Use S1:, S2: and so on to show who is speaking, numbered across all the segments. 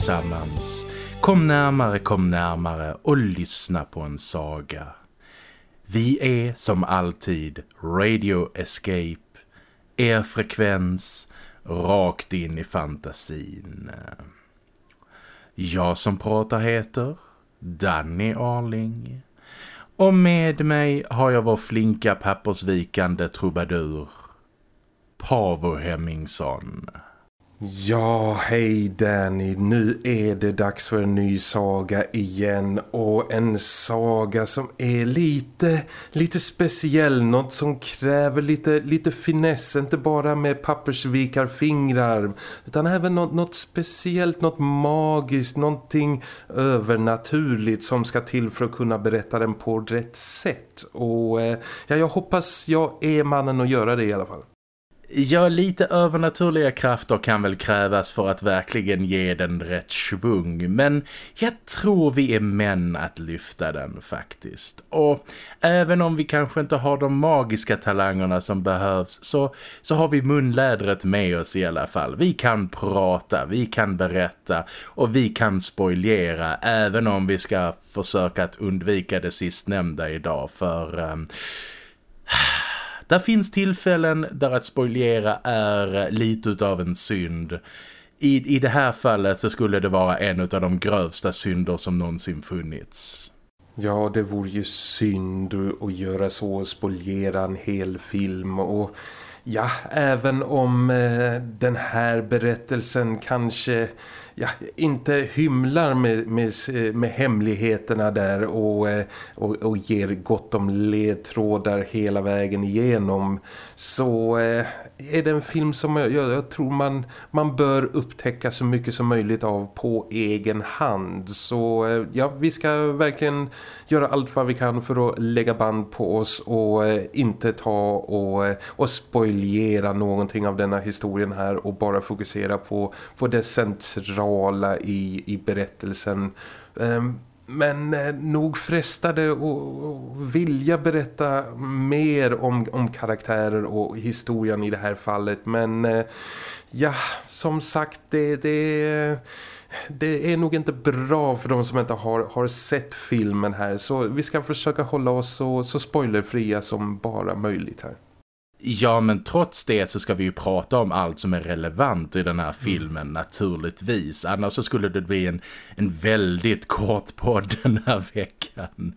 S1: tillsammans. Kom närmare, kom närmare och lyssna på en saga. Vi är som alltid Radio Escape, er frekvens rakt in i fantasin. Jag som pratar heter Danny Arling. Och med mig har jag vår flinka pappersvikande trubadur Pavo Hemmingsson.
S2: Ja, hej Danny. Nu är det dags för en ny saga igen. Och en saga som är lite, lite speciell. Något som kräver lite, lite finess. Inte bara med pappersvikarfingrar. Utan även något, något speciellt, något magiskt. Någonting övernaturligt som ska till för att kunna berätta den på rätt sätt. Och eh, ja, jag hoppas jag är mannen att göra det i alla fall.
S1: Ja, lite övernaturliga krafter kan väl krävas för att verkligen ge den rätt svung. Men jag tror vi är män att lyfta den faktiskt. Och även om vi kanske inte har de magiska talangerna som behövs så, så har vi munlädret med oss i alla fall. Vi kan prata, vi kan berätta och vi kan spoilera även om vi ska försöka att undvika det sistnämnda idag för... Um där finns tillfällen där att spoilera är lite av en synd. I, I det här fallet så skulle det vara en av de grövsta synder som någonsin funnits.
S2: Ja, det vore ju synd att göra så, och spoliera en hel film och ja, även om eh, den här berättelsen kanske ja, inte hymlar med, med, eh, med hemligheterna där och, eh, och, och ger gott om ledtrådar hela vägen igenom så eh, är det en film som jag, jag, tror man, man bör upptäcka så mycket som möjligt av på egen hand. Så eh, ja, vi ska verkligen göra allt vad vi kan för att lägga band på oss och eh, inte ta och, eh, och spoilera någonting av denna historien här och bara fokusera på, på det centrala i, i berättelsen. Um, men eh, nog frestade att vilja berätta mer om, om karaktärer och historien i det här fallet. Men eh, ja, som sagt, det, det, det är nog inte bra för de som inte har, har sett filmen här. Så vi ska försöka hålla oss så, så spoilerfria som bara möjligt här.
S1: Ja, men trots det så ska vi ju prata om allt som är relevant i den här mm. filmen mm. naturligtvis. Annars så skulle det bli en, en väldigt kort podd den här veckan.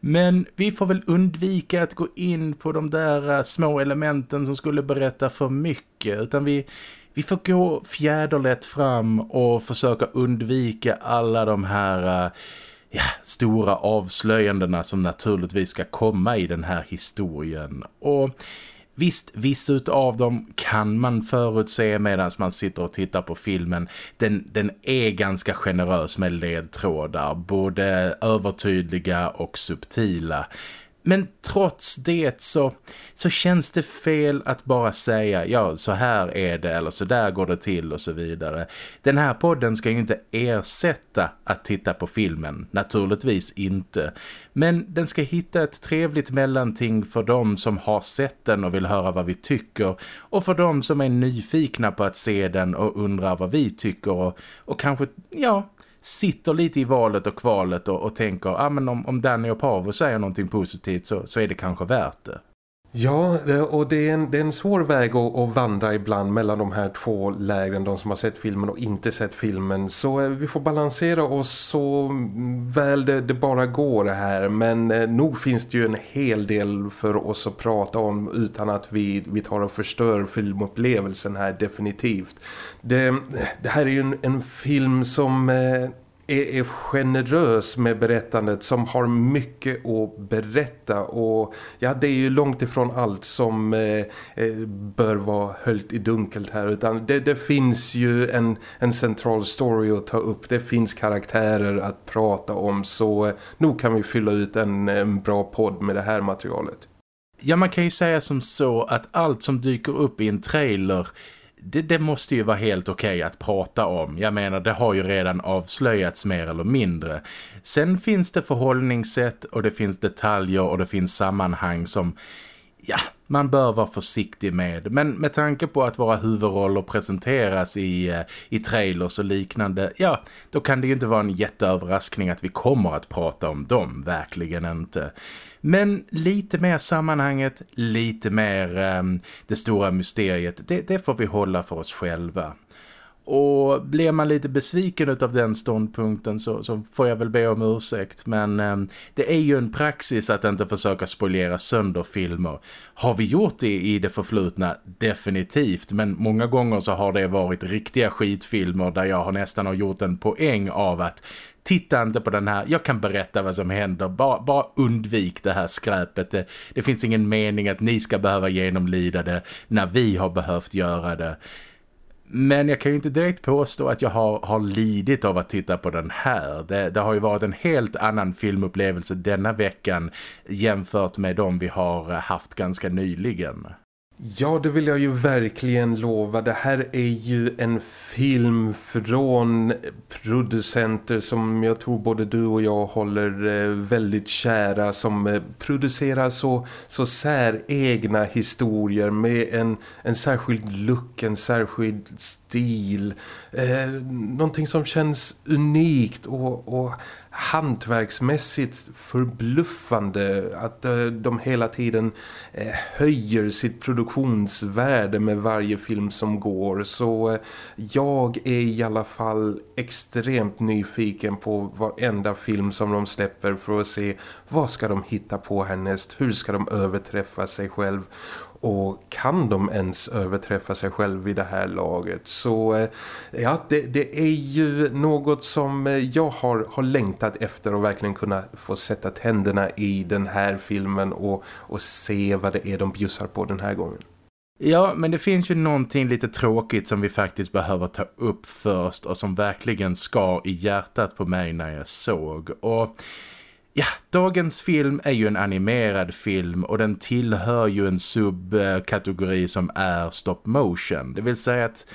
S1: Men vi får väl undvika att gå in på de där uh, små elementen som skulle berätta för mycket. Utan vi, vi får gå fjäderlätt fram och försöka undvika alla de här... Uh, ja, stora avslöjandena som naturligtvis ska komma i den här historien. Och Visst, vissa av dem kan man förutse medan man sitter och tittar på filmen. Den, den är ganska generös med ledtrådar, både övertydliga och subtila. Men trots det så, så känns det fel att bara säga ja så här är det eller så där går det till och så vidare. Den här podden ska ju inte ersätta att titta på filmen, naturligtvis inte. Men den ska hitta ett trevligt mellanting för de som har sett den och vill höra vad vi tycker och för de som är nyfikna på att se den och undrar vad vi tycker och, och kanske, ja, sitter lite i valet och kvalet och, och tänker ah, men om, om Danny och Pavo säger någonting positivt så, så är det kanske värt det.
S2: Ja, och det är en, det är en svår väg att, att, vandra ibland mellan de här två lägren, de som har sett filmen och inte sett filmen. Så eh, vi får balansera oss så väl det, det bara går här. Men eh, nog finns det ju en hel del för oss att prata om utan att vi, vi tar och förstör filmupplevelsen här definitivt. Det, det här är ju en, en film som eh, är, är generös med berättandet som har mycket att berätta och ja det är ju långt ifrån allt som eh, eh bör vara höljt i dunkelt här utan det, det, finns ju en, en central story att ta upp, det finns karaktärer att prata om så eh, nog kan vi fylla ut en, en bra podd med det här materialet.
S1: Ja man kan ju säga som så att allt som dyker upp i en trailer det, det, måste ju vara helt okej okay att prata om. Jag menar, det har ju redan avslöjats mer eller mindre. Sen finns det förhållningssätt och det finns detaljer och det finns sammanhang som... Ja, man bör vara försiktig med. Men med tanke på att våra huvudroller presenteras i, eh, i trailers och liknande, ja, då kan det ju inte vara en jätteöverraskning att vi kommer att prata om dem, verkligen inte. Men lite mer sammanhanget, lite mer um, det stora mysteriet, det, det får vi hålla för oss själva. Och blir man lite besviken av den ståndpunkten så, så, får jag väl be om ursäkt. Men eh, det är ju en praxis att inte försöka spoilera sönder filmer. Har vi gjort det i det förflutna? Definitivt. Men många gånger så har det varit riktiga skitfilmer där jag har nästan har gjort en poäng av att titta inte på den här, jag kan berätta vad som händer, bara, bara undvik det här skräpet. Det, det finns ingen mening att ni ska behöva genomlida det när vi har behövt göra det. Men jag kan ju inte direkt påstå att jag har, har lidit av att titta på den här. Det, det, har ju varit en helt annan filmupplevelse denna veckan jämfört med de vi har haft ganska nyligen.
S2: Ja, det vill jag ju verkligen lova. Det här är ju en film från producenter som jag tror både du och jag håller eh, väldigt kära som eh, producerar så, så säregna historier med en, en särskild look, en särskild stil. Eh, någonting som känns unikt och, och hantverksmässigt förbluffande att eh, de hela tiden eh, höjer sitt produktionsvärde med varje film som går. Så eh, jag är i alla fall extremt nyfiken på varenda film som de släpper för att se vad ska de hitta på härnäst, hur ska de överträffa sig själv? Och kan de ens överträffa sig själv i det här laget så eh, ja det, det är ju något som eh, jag har, har längtat efter och verkligen kunna få sätta tänderna i den här filmen och, och se vad det är de bjussar på den här gången.
S1: Ja, men det finns ju någonting lite tråkigt som vi faktiskt behöver ta upp först och som verkligen skar i hjärtat på mig när jag såg. Och Ja, dagens film är ju en animerad film och den tillhör ju en subkategori som är stop motion. Det vill säga att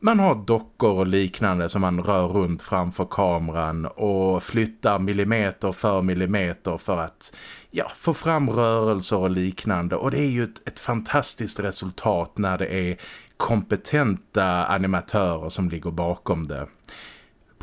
S1: man har dockor och liknande som man rör runt framför kameran och flyttar millimeter för millimeter för att ja, få fram rörelser och liknande. Och det är ju ett, ett fantastiskt resultat när det är kompetenta animatörer som ligger bakom det.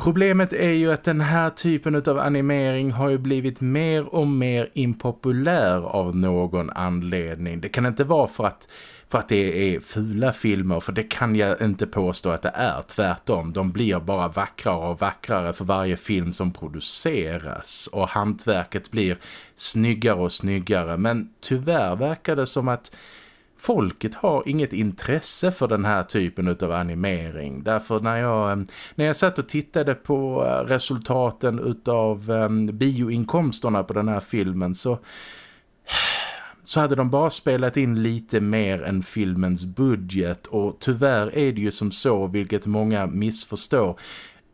S1: Problemet är ju att den här typen av animering har ju blivit mer och mer impopulär av någon anledning. Det kan inte vara för att, för att det är fula filmer, för det kan jag inte påstå att det är. Tvärtom, de blir bara vackrare och vackrare för varje film som produceras. Och hantverket blir snyggare och snyggare. Men tyvärr verkar det som att folket har inget intresse för den här typen av animering. Därför när jag, eh, när jag satt och tittade på eh, resultaten utav eh, bioinkomsterna på den här filmen så så hade de bara spelat in lite mer än filmens budget och tyvärr är det ju som så, vilket många missförstår,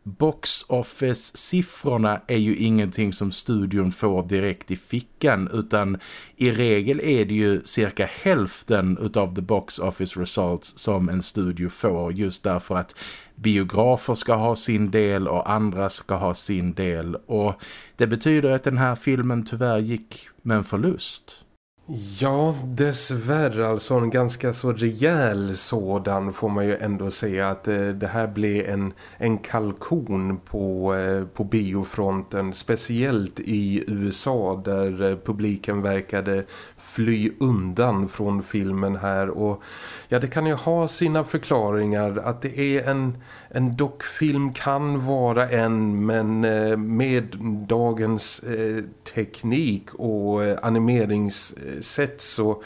S1: box office-siffrorna är ju ingenting som studion får direkt i fickan utan i regel är det ju cirka hälften utav the box office results som en studio får just därför att biografer ska ha sin del och andra ska ha sin del och det betyder att den här filmen tyvärr gick med en förlust.
S2: Ja, dessvärre alltså en ganska så rejäl sådan får man ju ändå säga att eh, det här blev en, en kalkon på, eh, på biofronten. Speciellt i USA där eh, publiken verkade fly undan från filmen här. Och ja, det kan ju ha sina förklaringar att det är en, en dockfilm kan vara en men eh, med dagens eh, teknik och eh, animeringssätt så,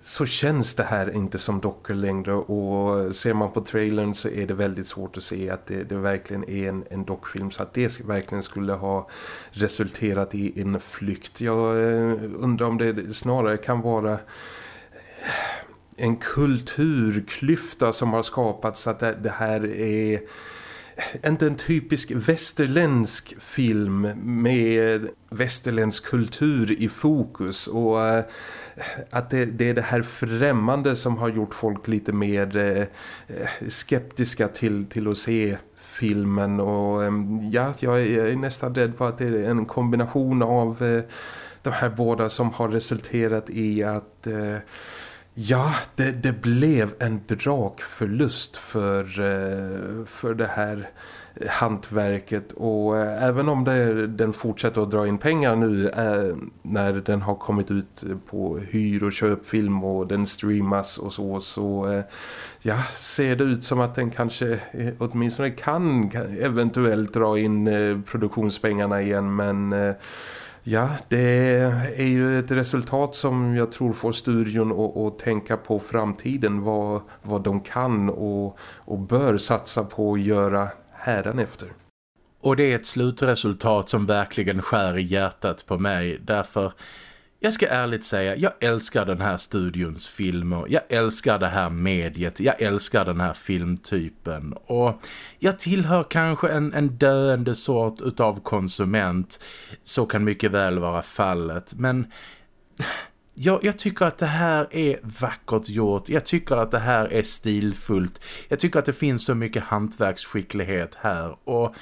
S2: så känns det här inte som dockor längre och ser man på trailern så är det väldigt svårt att se att det, det verkligen är en, en dockfilm så att det verkligen skulle ha resulterat i en flykt. Jag undrar om det snarare kan vara en kulturklyfta som har skapats att det, här är inte en typisk västerländsk film med västerländsk kultur i fokus. Och eh, att det, det, är det här främmande som har gjort folk lite mer eh, skeptiska till, till att se filmen. Och eh, ja, jag är nästan rädd för att det är en kombination av de här båda som har resulterat i att Ja, det, det blev en brakförlust för, eh, för det här hantverket. Och eh, även om det, den fortsätter att dra in pengar nu eh, när den har kommit ut på hyr- och köpfilm och den streamas och så så ja, ser det ut som att den kanske åtminstone kan, eventuellt dra in produktionspengarna igen. Men Ja, det är ju ett resultat som jag tror får studion att, att tänka på framtiden, vad, vad de kan och, och bör satsa på att göra efter.
S1: Och det är ett slutresultat som verkligen skär i hjärtat på mig därför jag ska ärligt säga, jag älskar den här studions filmer. Jag älskar det här mediet. Jag älskar den här filmtypen. Och jag tillhör kanske en, en döende sort utav konsument. Så kan mycket väl vara fallet. Men jag, jag, tycker att det här är vackert gjort. Jag tycker att det här är stilfullt. Jag tycker att det finns så mycket hantverksskicklighet här. Och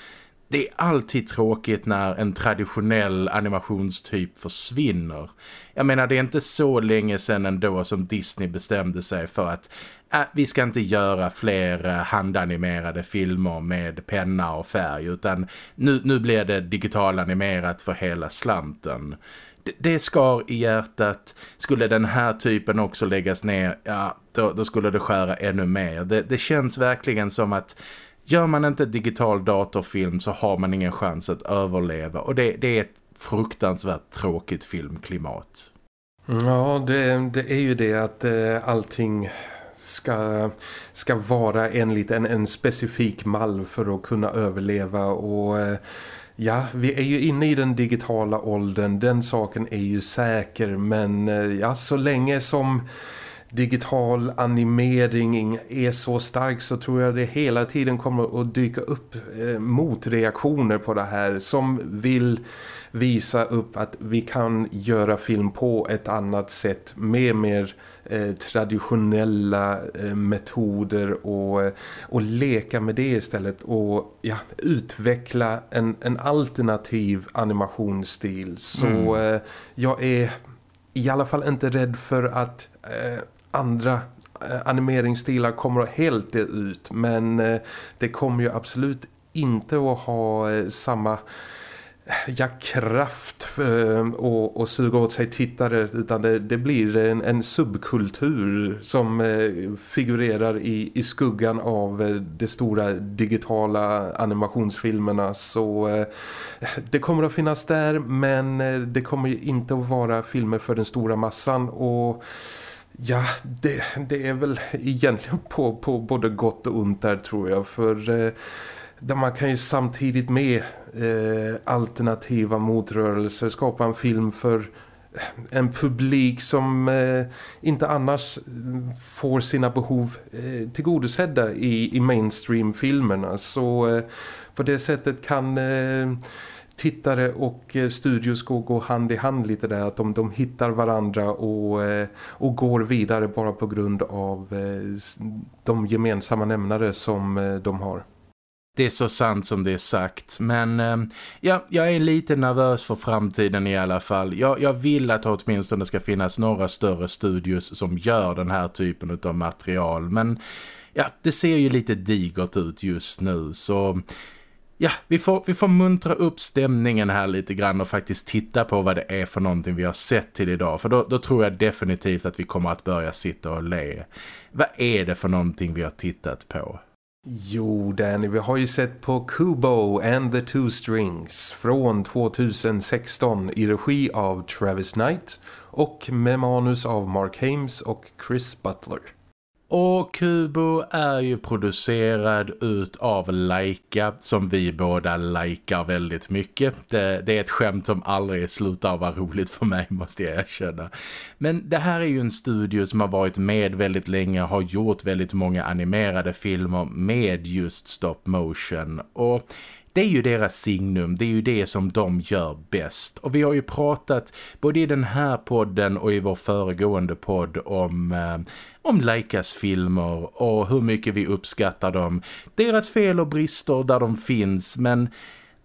S1: det är alltid tråkigt när en traditionell animationstyp försvinner. Jag menar det är inte så länge sedan ändå som Disney bestämde sig för att äh, vi ska inte göra fler äh, handanimerade filmer med penna och färg utan nu, nu blir det digitalanimerat för hela slanten det skar i hjärtat. Skulle den här typen också läggas ner, ja, då, då skulle det skära ännu mer. Det, det, känns verkligen som att gör man inte digital datorfilm så har man ingen chans att överleva. Och det, det är ett fruktansvärt tråkigt filmklimat.
S2: Ja, det, det är ju det att eh, allting ska, ska vara enligt en, en specifik mall för att kunna överleva och... Eh, Ja, vi är ju inne i den digitala åldern. Den saken är ju säker. Men eh, ja, så länge som digital animering är så stark så tror jag det hela tiden kommer att dyka upp eh, motreaktioner på det här som vill visa upp att vi kan göra film på ett annat sätt med mer eh, traditionella eh, metoder och, eh, och leka med det istället och ja, utveckla en, en alternativ animationsstil så mm. eh, jag är i alla fall inte rädd för att eh, andra eh, animeringsstilar kommer att helt det ut men eh, det kommer ju absolut inte att ha eh, samma ja, kraft och, och suga åt sig tittare utan det, det blir en, en, subkultur som figurerar i, i skuggan av de stora digitala animationsfilmerna. Så det kommer att finnas där men det kommer inte att vara filmer för den stora massan och Ja, det, det är väl egentligen på, på både gott och ont där tror jag för eh, där man kan ju samtidigt med eh, alternativa motrörelser skapa en film för eh, en publik som eh, inte annars mm, får sina behov eh, tillgodosedda i, i mainstream-filmerna. Så eh, på det sättet kan eh, tittare och studio studios gå, hand i hand lite där. Att de, de hittar varandra och, eh, och går vidare bara på grund av eh, de gemensamma nämnare som de har.
S1: Det är så sant som det är sagt. Men ja, jag är lite nervös för framtiden i alla fall. Jag, jag vill att det åtminstone ska finnas några större studios som gör den här typen av material. Men ja, det ser ju lite digert ut just nu. Så ja, vi får, vi får muntra upp stämningen här lite grann och faktiskt titta på vad det är för någonting vi har sett till idag. För då, då tror jag definitivt att vi kommer att börja sitta och le. Vad är det för någonting vi har tittat på?
S2: Jo Danny, vi har ju sett på Kubo and the Two Strings från 2016 i regi av Travis Knight och med manus av Mark Hames och Chris Butler.
S1: Och Kubo är ju producerad ut av Laika som vi båda likar väldigt mycket. Det, det, är ett skämt som aldrig slutar vara roligt för mig måste jag erkänna. Men det här är ju en studio som har varit med väldigt länge har gjort väldigt många animerade filmer med just stop motion och det är ju deras signum, det är ju det som de gör bäst. Och vi har ju pratat både i den här podden och i vår föregående podd om, eh, om Leicas filmer och hur mycket vi uppskattar dem. Deras fel och brister där de finns, men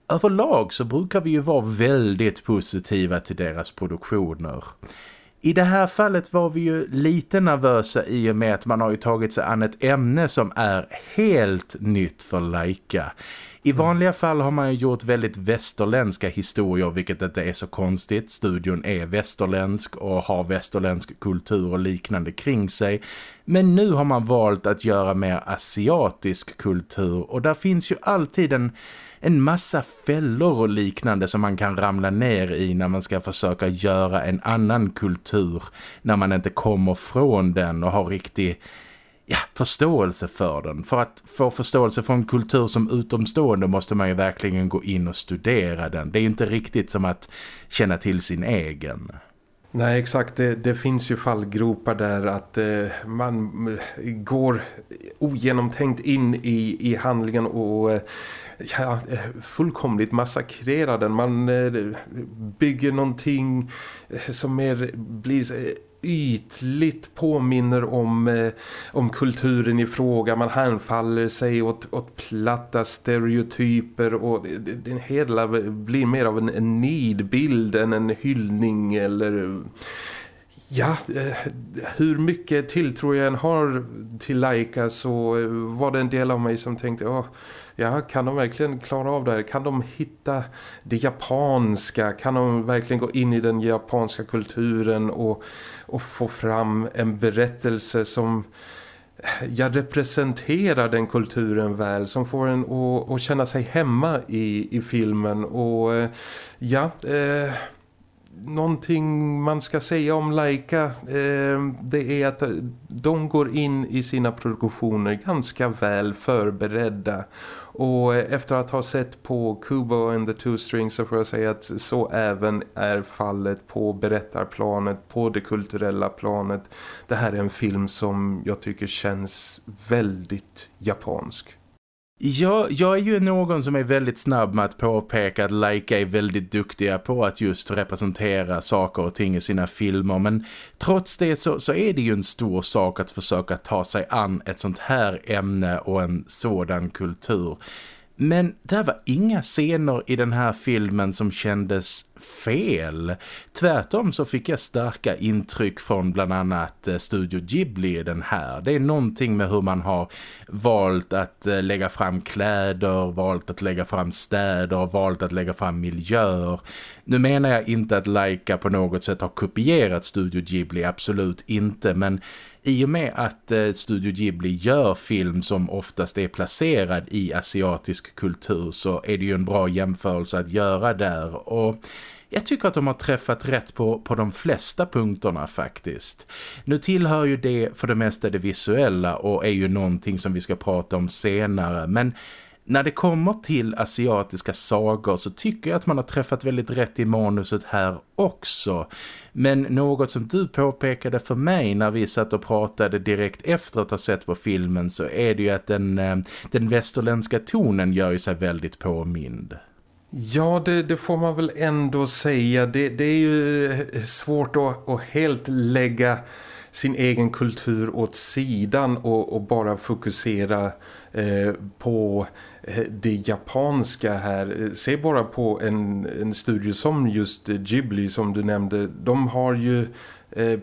S1: överlag så brukar vi ju vara väldigt positiva till deras produktioner. I det här fallet var vi ju lite nervösa i och med att man har ju tagit sig an ett ämne som är helt nytt för Laika. I vanliga fall har man ju gjort väldigt västerländska historier vilket inte är så konstigt. Studion är västerländsk och har västerländsk kultur och liknande kring sig. Men nu har man valt att göra mer asiatisk kultur och där finns ju alltid en en massa fällor och liknande som man kan ramla ner i när man ska försöka göra en annan kultur när man inte kommer från den och har riktig ja, förståelse för den. För att få förståelse för en kultur som utomstående måste man ju verkligen gå in och studera den. Det är inte riktigt som att känna till sin egen.
S2: Nej, exakt. Det, det, finns ju fallgropar där att eh, man eh, går ogenomtänkt in i, i handlingen och eh, ja, eh, fullkomligt massakrerar den. Man eh, bygger någonting eh, som mer blir ytligt påminner om, eh, om kulturen i fråga. Man hänfaller sig åt, åt platta stereotyper och den hela blir mer av en, en nidbild än en hyllning eller... Ja, eh, hur mycket tilltro jag än har till Laika så eh, var det en del av mig som tänkte, oh, ja, kan de verkligen klara av det här? Kan de hitta det japanska? Kan de verkligen gå in i den japanska kulturen och, och få fram en berättelse som jag representerar den kulturen väl som får en att, att känna sig hemma i, i filmen och eh, ja eh, någonting man ska säga om Laika eh, det är att de går in i sina produktioner ganska väl förberedda och efter att ha sett på Kubo and the Two Strings så får jag säga att så även är fallet på berättarplanet, på det kulturella planet. Det här är en film som jag tycker känns väldigt japansk.
S1: Jag, jag är ju någon som är väldigt snabb med att påpeka att Laika är väldigt duktiga på att just representera saker och ting i sina filmer. Men trots det så, så är det ju en stor sak att försöka ta sig an ett sånt här ämne och en sådan kultur. Men det var inga scener i den här filmen som kändes fel. Tvärtom så fick jag starka intryck från bland annat eh, Studio Ghibli i den här. Det är någonting med hur man har valt att eh, lägga fram kläder, valt att lägga fram städer, valt att lägga fram miljöer. Nu menar jag inte att Laika på något sätt har kopierat Studio Ghibli, absolut inte, men i och med att eh, Studio Ghibli gör film som oftast är placerad i asiatisk kultur så är det ju en bra jämförelse att göra där och jag tycker att de har träffat rätt på, på de flesta punkterna faktiskt. Nu tillhör ju det för det mesta det visuella och är ju någonting som vi ska prata om senare men när det kommer till asiatiska sagor så tycker jag att man har träffat väldigt rätt i manuset här också. Men något som du påpekade för mig när vi satt och pratade direkt efter att ha sett på filmen så är det ju att den, eh, den västerländska tonen gör ju sig väldigt påmind.
S2: Ja, det, det, får man väl ändå säga. Det, det är ju eh, svårt att, att helt lägga sin egen kultur åt sidan och, och bara fokusera Eh, på eh, det japanska här. Eh, se bara på en, en studio som just Ghibli som du nämnde. De har ju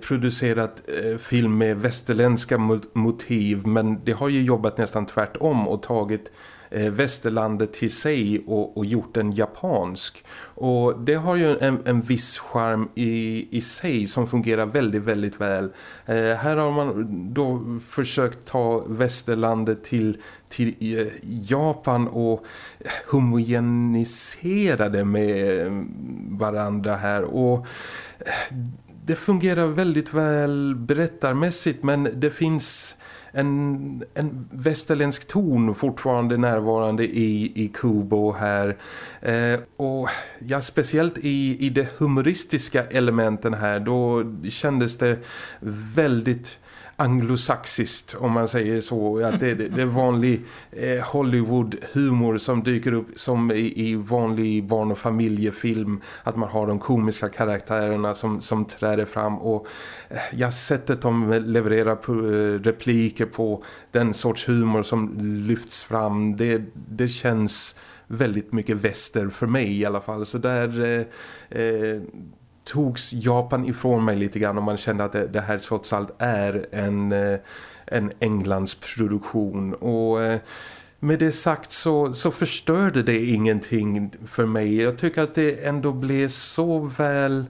S2: producerat film med västerländska motiv men det har ju jobbat nästan tvärtom och tagit eh, västerlandet till sig och, och, gjort den japansk. Och det har ju en, en viss charm i, i sig som fungerar väldigt, väldigt väl. Eh, här har man då försökt ta västerlandet till, till eh, Japan och homogenisera det med varandra här. Och eh, det fungerar väldigt väl berättarmässigt men det finns en, en västerländsk ton fortfarande närvarande i, i Kubo här. Eh, och ja, speciellt i, i de humoristiska elementen här då kändes det väldigt anglosaxiskt om man säger så. Att det, det är vanlig eh, Hollywood-humor som dyker upp som i, i, vanlig barn- och familjefilm. Att man har de komiska karaktärerna som, som träder fram och eh, ja, sättet de levererar på, eh, repliker på den sorts humor som lyfts fram. Det, det känns väldigt mycket väster för mig i alla fall. Så där... Eh, eh togs Japan ifrån mig lite grann och man kände att det, det här trots allt är en, eh, en Englands produktion och eh, med det sagt så, så förstörde det ingenting för mig. Jag tycker att det ändå blev så väl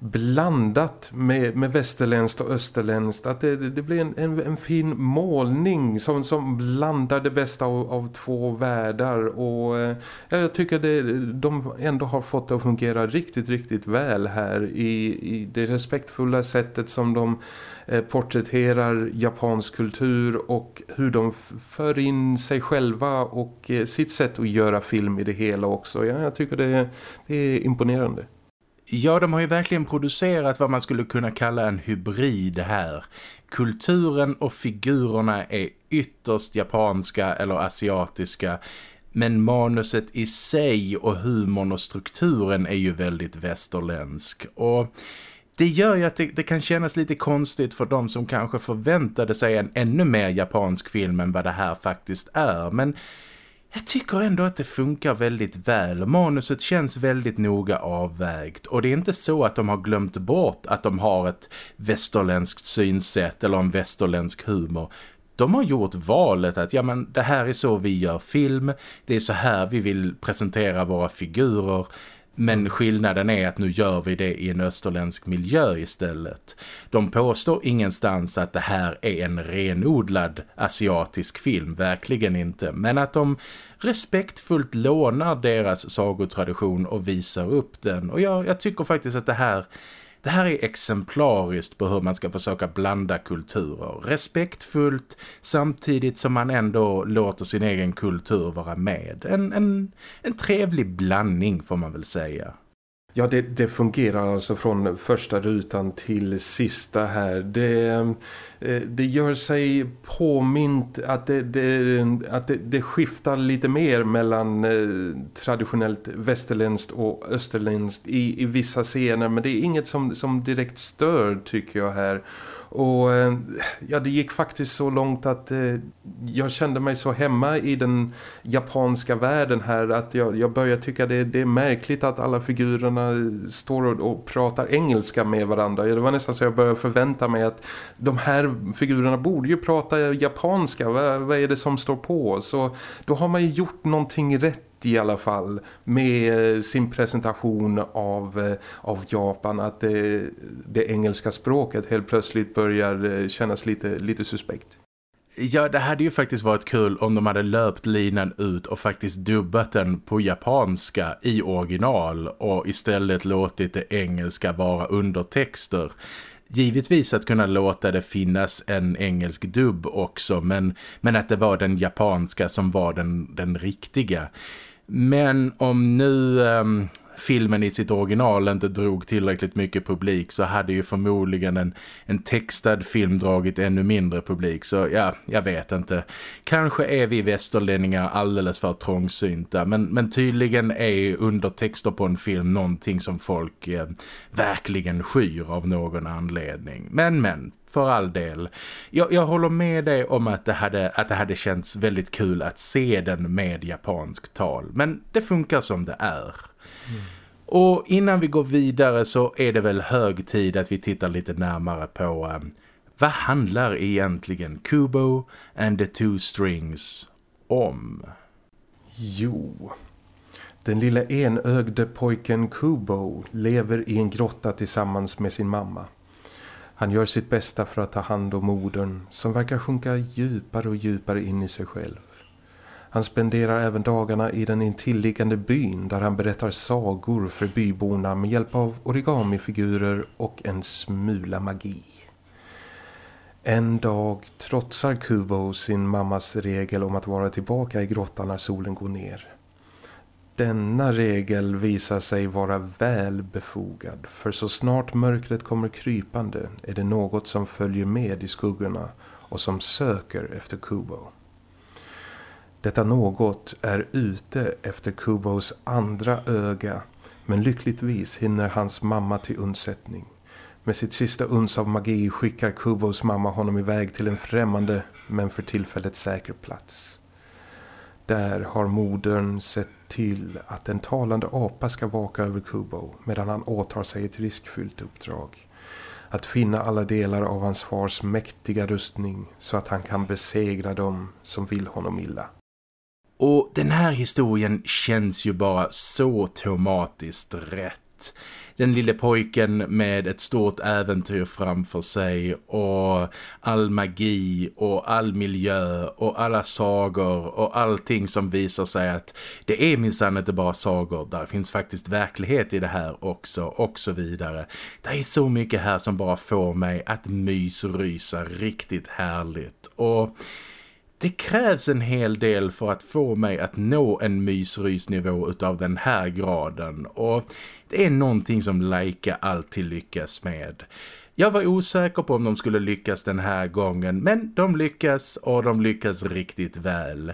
S2: blandat med, med västerländskt och österländskt att det, det blir en, en, en, fin målning som, som blandar det bästa av, av två världar och eh, jag tycker det, de ändå har fått det att fungera riktigt, riktigt väl här i, i det respektfulla sättet som de eh, porträtterar japansk kultur och hur de för in sig själva och eh, sitt sätt att göra film i det hela också. Ja, jag tycker det, det är imponerande.
S1: Ja, de har ju verkligen producerat vad man skulle kunna kalla en hybrid här. Kulturen och figurerna är ytterst japanska eller asiatiska men manuset i sig och humorn och strukturen är ju väldigt västerländsk. Och det gör ju att det, det, kan kännas lite konstigt för de som kanske förväntade sig en ännu mer japansk film än vad det här faktiskt är. Men jag tycker ändå att det funkar väldigt väl. Manuset känns väldigt noga avvägt. Och det är inte så att de har glömt bort att de har ett västerländskt synsätt eller en västerländsk humor. De har gjort valet att ja men det här är så vi gör film. Det är så här vi vill presentera våra figurer. Men skillnaden är att nu gör vi det i en österländsk miljö istället. De påstår ingenstans att det här är en renodlad asiatisk film, verkligen inte. Men att de respektfullt lånar deras sagotradition och visar upp den. Och jag, jag tycker faktiskt att det här det här är exemplariskt på hur man ska försöka blanda kulturer. Respektfullt samtidigt som man ändå låter sin egen kultur vara med. En, en, en trevlig blandning får man väl säga.
S2: Ja, det, det, fungerar alltså från första rutan till sista här. Det, eh, det gör sig påmint att, det, det att det, skiftar lite mer mellan eh, traditionellt västerländskt och österländskt i, i vissa scener. Men det är inget som, som direkt stör tycker jag här. Och eh, ja, det gick faktiskt så långt att eh, jag kände mig så hemma i den japanska världen här att jag, jag började tycka det, det är märkligt att alla figurerna står och, och, pratar engelska med varandra. Det var nästan så jag började förvänta mig att de här figurerna borde ju prata japanska. Vad, vad är det som står på? Så då har man ju gjort någonting rätt i alla fall med sin presentation av, eh, av Japan att det, det engelska språket helt plötsligt börjar eh, kännas lite, lite suspekt.
S1: Ja, det hade ju faktiskt varit kul om de hade löpt linan ut och faktiskt dubbat den på japanska i original och istället låtit det engelska vara undertexter. Givetvis att kunna låta det finnas en engelsk dubb också men, men att det var den japanska som var den, den riktiga. Men om nu um, filmen i sitt original inte drog tillräckligt mycket publik så hade ju förmodligen en, en textad film dragit ännu mindre publik. Så ja, jag vet inte. Kanske är vi västerlänningar alldeles för trångsynta men, men tydligen är undertexter på en film någonting som folk eh, verkligen skyr av någon anledning. Men men, för all del. Jag, jag håller med dig om att det, hade, att det hade känts väldigt kul att se den med japansk tal. Men det funkar som det är. Mm. Och innan vi går vidare så är det väl hög tid att vi tittar lite närmare på um, vad handlar egentligen Kubo and the Two Strings om?
S2: Jo, den lilla enögde pojken Kubo lever i en grotta tillsammans med sin mamma. Han gör sitt bästa för att ta hand om modern som verkar sjunka djupare och djupare in i sig själv. Han spenderar även dagarna i den intilliggande byn där han berättar sagor för byborna med hjälp av origamifigurer och en smula magi. En dag trotsar Kubo sin mammas regel om att vara tillbaka i grottan när solen går ner. Denna regel visar sig vara väl befogad för så snart mörkret kommer krypande är det något som följer med i skuggorna och som söker efter Kubo. Detta något är ute efter Kubos andra öga men lyckligtvis hinner hans mamma till undsättning. Med sitt sista uns av magi skickar Kubos mamma honom iväg till en främmande men för tillfället säker plats. Där har modern sett till att en talande apa ska vaka över Kubo medan han åtar sig ett riskfyllt uppdrag. Att finna alla delar av hans fars mäktiga rustning så att han kan besegra dem som vill honom illa.
S1: Och den här historien känns ju bara så tomatiskt rätt. Den lille pojken med ett stort äventyr framför sig och all magi och all miljö och alla sagor och allting som visar sig att det är minsann inte bara sagor, där finns faktiskt verklighet i det här också och så vidare. Det är så mycket här som bara får mig att mysrysa riktigt härligt. Och... Det krävs en hel del för att få mig att nå en mysrysnivå utav den här graden och det är någonting som Laika alltid lyckas med. Jag var osäker på om de skulle lyckas den här gången men de lyckas och de lyckas riktigt väl.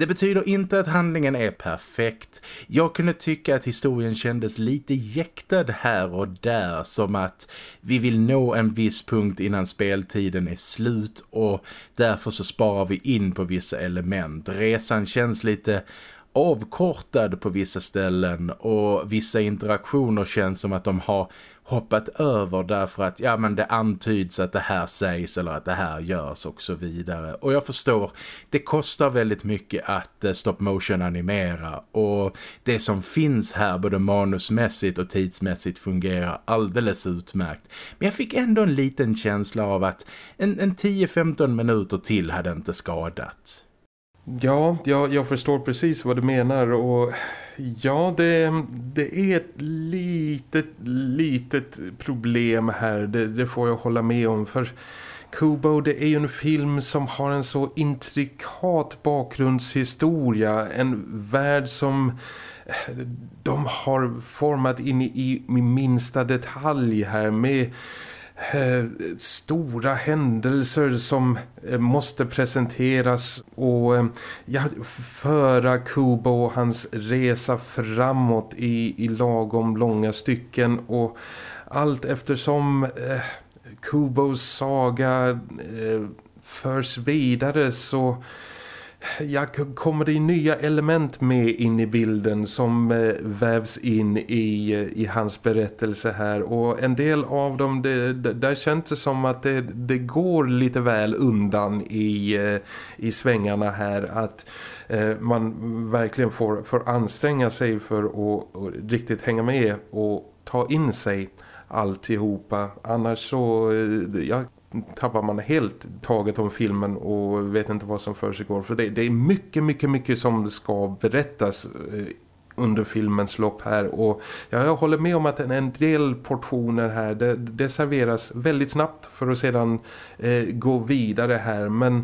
S1: Det betyder inte att handlingen är perfekt. Jag kunde tycka att historien kändes lite jäktad här och där som att vi vill nå en viss punkt innan speltiden är slut och därför så sparar vi in på vissa element. Resan känns lite avkortad på vissa ställen och vissa interaktioner känns som att de har hoppat över därför att ja men det antyds att det här sägs eller att det här görs och så vidare. Och jag förstår, det kostar väldigt mycket att eh, stop motion animera och det som finns här både manusmässigt och tidsmässigt fungerar alldeles utmärkt. Men jag fick ändå en liten känsla av att en, en 10-15 minuter till hade inte skadat.
S2: Ja, jag, jag förstår precis vad du menar och ja, det, det är ett litet, litet problem här, det, det får jag hålla med om för Kubo det är ju en film som har en så intrikat bakgrundshistoria, en värld som de har format in i, i minsta detalj här med Eh, stora händelser som eh, måste presenteras och eh, ja, föra Kubo och hans resa framåt i, i lagom långa stycken. Och allt eftersom eh, Kubos saga eh, förs vidare så ja, kommer det nya element med in i bilden som eh, vävs in i, eh, i hans berättelse här och en del av dem, det, där känns det som att det, det går lite väl undan i, eh, i svängarna här att man verkligen får, får anstränga sig för att, riktigt hänga med och ta in sig alltihopa. Annars så, ja, tappar man helt taget om filmen och vet inte vad som för sig går. För det, det, är mycket, mycket, mycket som ska berättas eh, under filmens lopp här och jag håller med om att en, del portioner här det, det serveras väldigt snabbt för att sedan eh, gå vidare här men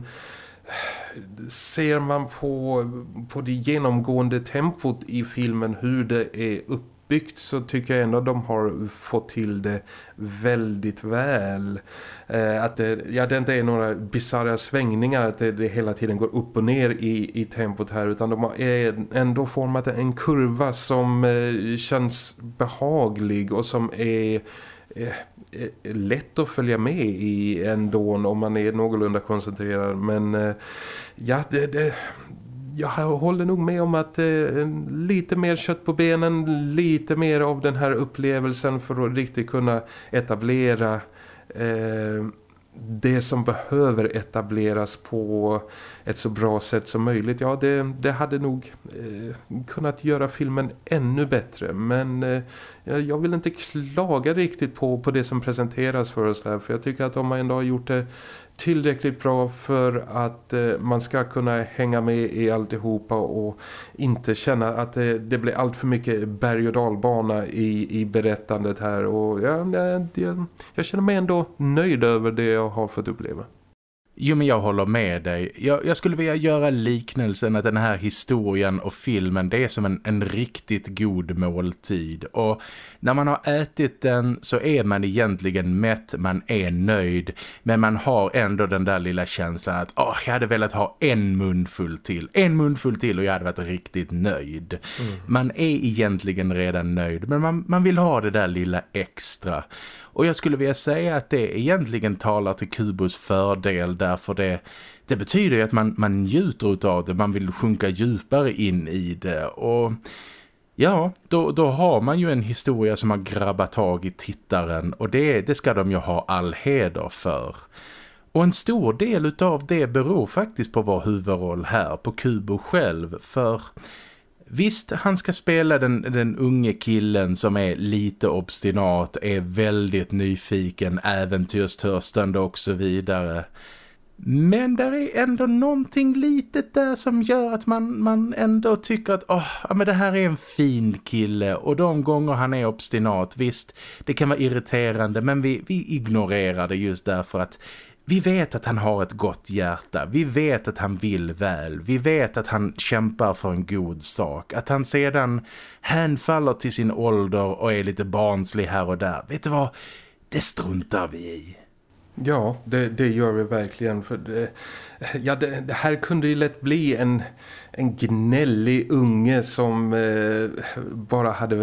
S2: eh, ser man på, på det genomgående tempot i filmen hur det är upp uppbyggt så tycker jag ändå att de har fått till det väldigt väl. Eh, att det, ja, det inte är några bizarra svängningar att det, det, hela tiden går upp och ner i, i tempot här utan de har ändå format en kurva som eh, känns behaglig och som är eh, eh, lätt att följa med i ändå om man är någorlunda koncentrerad men eh, ja det, det, jag håller nog med om att eh, lite mer kött på benen, lite mer av den här upplevelsen för att riktigt kunna etablera eh, det som behöver etableras på ett så bra sätt som möjligt. Ja, det, det hade nog eh, kunnat göra filmen ännu bättre. Men eh, jag vill inte klaga riktigt på, på det som presenteras för oss där. För jag tycker att de ändå har gjort det tillräckligt bra för att eh, man ska kunna hänga med i alltihopa och inte känna att det, det blir allt för mycket berg- och dalbana i, i berättandet här och ja, jag, jag känner mig ändå nöjd över det jag har fått uppleva.
S1: Jo men jag håller med dig. Jag, jag, skulle vilja göra liknelsen att den här historien och filmen det är som en, en riktigt god måltid. Och när man har ätit den så är man egentligen mätt, man är nöjd. Men man har ändå den där lilla känslan att oh, jag hade velat ha en munfull till. En munfull till och jag hade varit riktigt nöjd. Mm. Man är egentligen redan nöjd men man, man vill ha det där lilla extra. Och jag skulle vilja säga att det egentligen talar till Kubos fördel därför det, det betyder ju att man, man njuter av det, man vill sjunka djupare in i det och ja, då, då har man ju en historia som har grabbat tag i tittaren och det, det ska de ju ha all heder för. Och en stor del av det beror faktiskt på vår huvudroll här, på Kubo själv, för Visst, han ska spela den, den unge killen som är lite obstinat, är väldigt nyfiken, äventyrstörstande och så vidare. Men där är ändå någonting litet där som gör att man, man ändå tycker att oh, ja, men det här är en fin kille och de gånger han är obstinat, visst, det kan vara irriterande men vi, vi ignorerar det just därför att vi vet att han har ett gott hjärta. Vi vet att han vill väl. Vi vet att han kämpar för en god sak. Att han sedan hänfaller till sin ålder och är lite barnslig här och där. Vet du vad? Det struntar vi i.
S2: Ja, det, det gör vi verkligen. För det, ja, det, det, här kunde ju lätt bli en, en gnällig unge som eh, bara hade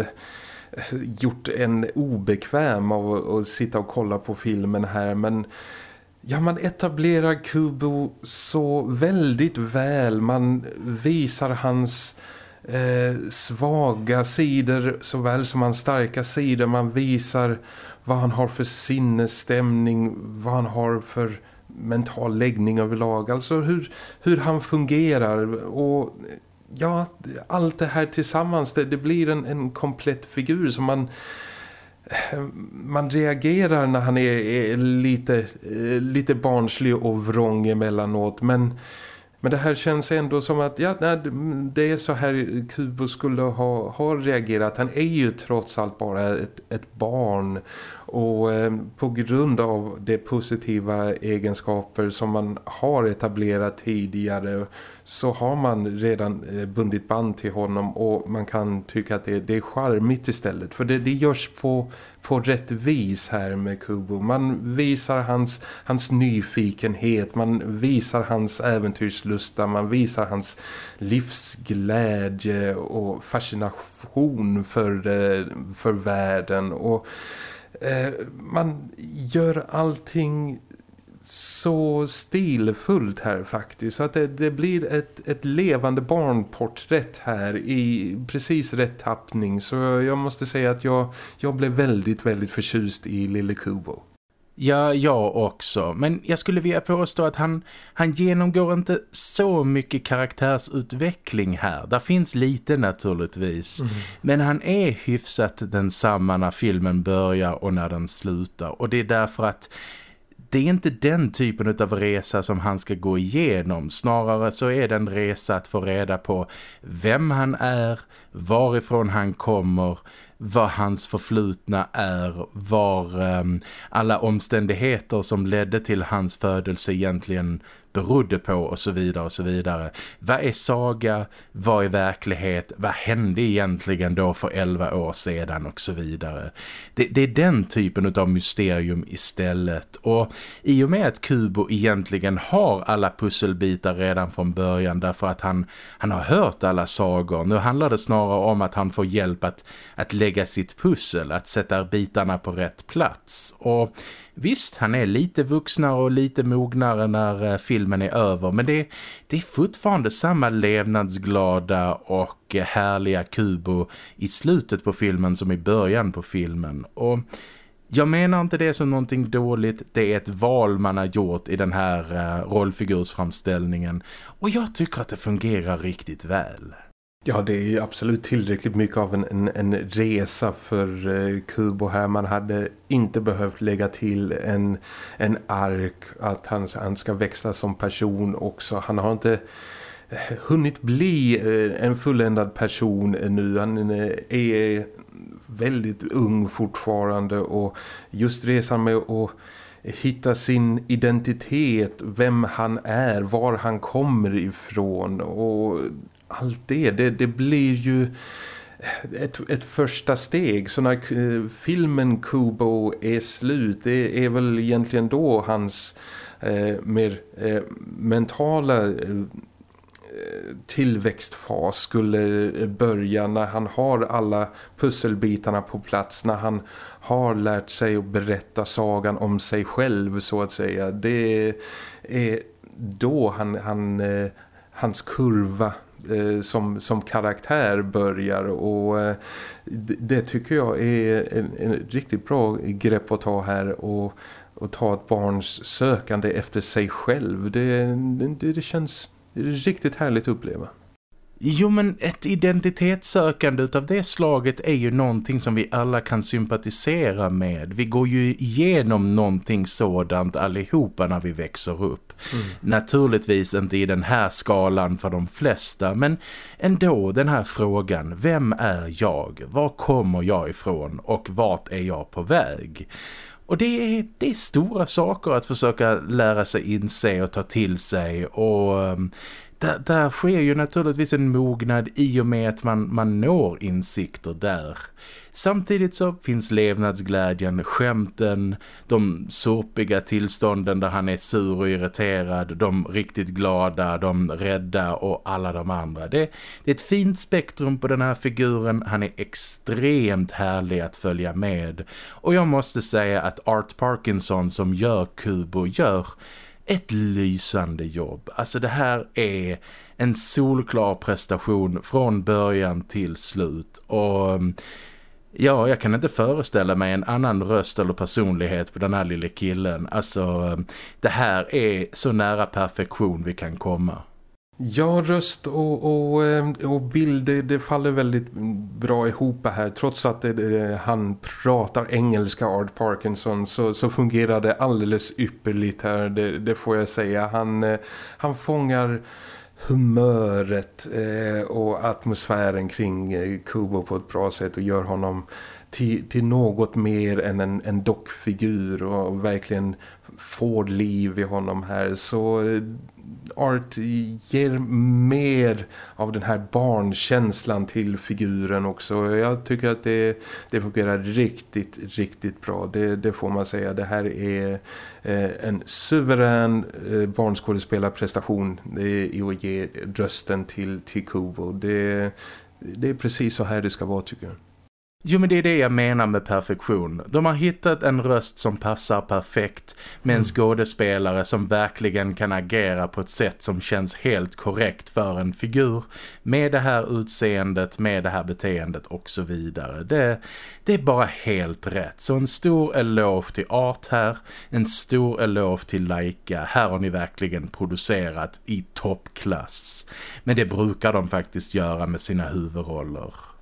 S2: eh, gjort en obekväm av att sitta och kolla på filmen här. Men Ja, man etablerar Kubo så väldigt väl. Man visar hans eh, svaga sidor såväl som hans starka sidor. Man visar vad han har för sinnesstämning, vad han har för mental läggning överlag. Alltså hur, hur han fungerar och ja, allt det här tillsammans, det, det blir en, en komplett figur som man man reagerar när han är, är lite, eh, lite barnslig och vrång emellanåt men, men det här känns ändå som att ja, nej, det är så här Kubo skulle ha, ha reagerat. Han är ju trots allt bara ett, ett barn och eh, på grund av de positiva egenskaper som man har etablerat tidigare så har man redan eh, bundit band till honom och man kan tycka att det, det är charmigt istället. För det, det görs på, på rätt vis här med Kubo. Man visar hans, hans nyfikenhet, man visar hans äventyrslusta, man visar hans livsglädje och fascination för, eh, för världen och eh, man gör allting så stilfullt här faktiskt. Så att det, det, blir ett, ett levande barnporträtt här i precis rätt tappning. Så jag måste säga att jag, jag blev väldigt, väldigt förtjust i Lille Kubo.
S1: Ja, jag också. Men jag skulle vilja påstå att han, han genomgår inte så mycket karaktärsutveckling här. Där finns lite naturligtvis. Mm. Men han är hyfsat densamma när filmen börjar och när den slutar. Och det är därför att det är inte den typen av resa som han ska gå igenom. Snarare så är det en resa att få reda på vem han är, varifrån han kommer vad hans förflutna är, var um, alla omständigheter som ledde till hans födelse egentligen berodde på och så vidare och så vidare. Vad är saga? Vad är verklighet? Vad hände egentligen då för elva år sedan och så vidare? Det, det, är den typen av mysterium istället och i och med att Kubo egentligen har alla pusselbitar redan från början därför att han, han har hört alla sagor. Nu handlar det snarare om att han får hjälp att, att lägga sitt pussel, att sätta bitarna på rätt plats och Visst, han är lite vuxnare och lite mognare när eh, filmen är över men det, det är fortfarande samma levnadsglada och eh, härliga Kubo i slutet på filmen som i början på filmen. Och jag menar inte det som någonting dåligt, det är ett val man har gjort i den här eh, rollfigursframställningen och jag tycker att det fungerar riktigt väl.
S2: Ja, det är ju absolut tillräckligt mycket av en, en, en resa för eh, Kubo här. Man hade inte behövt lägga till en, en ark att han, han ska växla som person också. Han har inte eh, hunnit bli eh, en fulländad person nu. Han eh, är väldigt ung fortfarande och just resan med att hitta sin identitet, vem han är, var han kommer ifrån och allt det, det, det blir ju ett, ett första steg. Så när eh, filmen Kubo är slut, det är väl egentligen då hans eh, mer eh, mentala eh, tillväxtfas skulle eh, börja när han har alla pusselbitarna på plats, när han har lärt sig att berätta sagan om sig själv så att säga. Det är då han, han, eh, hans kurva Eh, som, som karaktär börjar och eh, det, det, tycker jag är en, en, riktigt bra grepp att ta här och, och ta ett barns sökande efter sig själv. Det, det, det känns riktigt härligt att uppleva.
S1: Jo men ett identitetssökande utav det slaget är ju någonting som vi alla kan sympatisera med. Vi går ju igenom någonting sådant allihopa när vi växer upp. Mm. Naturligtvis inte i den här skalan för de flesta men ändå den här frågan, vem är jag? Var kommer jag ifrån och vart är jag på väg? Och det är, det är stora saker att försöka lära sig inse och ta till sig och um, där, där sker ju naturligtvis en mognad i och med att man, man når insikter där. Samtidigt så finns levnadsglädjen, skämten, de såpiga tillstånden där han är sur och irriterad, de riktigt glada, de rädda och alla de andra. Det, det är ett fint spektrum på den här figuren, han är extremt härlig att följa med. Och jag måste säga att Art Parkinson som gör Kubo gör ett lysande jobb. Alltså det här är en solklar prestation från början till slut och mm, ja, jag kan inte föreställa mig en annan röst eller personlighet på den här lilla killen. Alltså mm, det här är så nära perfektion vi kan komma.
S2: Ja, röst och, och, eh, och bild det, det, faller väldigt bra ihop här. Trots att det, det, han pratar engelska, Art Parkinson, så, så fungerar det alldeles ypperligt här. Det, det får jag säga. Han, eh, han fångar humöret eh, och atmosfären kring Kubo på ett bra sätt och gör honom till, till något mer än en, en dockfigur och verkligen får liv i honom här. Så Art ger mer av den här barnkänslan till figuren också. Jag tycker att det, det fungerar riktigt, riktigt bra. Det, det får man säga. Det här är eh, en suverän eh, barnskådespelarprestation i att ge rösten till, till Kubo. Det, det är precis så här det ska vara tycker jag.
S1: Jo men det är det jag menar med perfektion. De har hittat en röst som passar perfekt med en mm. skådespelare som verkligen kan agera på ett sätt som känns helt korrekt för en figur. Med det här utseendet, med det här beteendet och så vidare. Det, det är bara helt rätt. Så en stor eloge till Art här, en stor eloge till Laika. Här har ni verkligen producerat i toppklass. Men det brukar de faktiskt göra med sina huvudroller.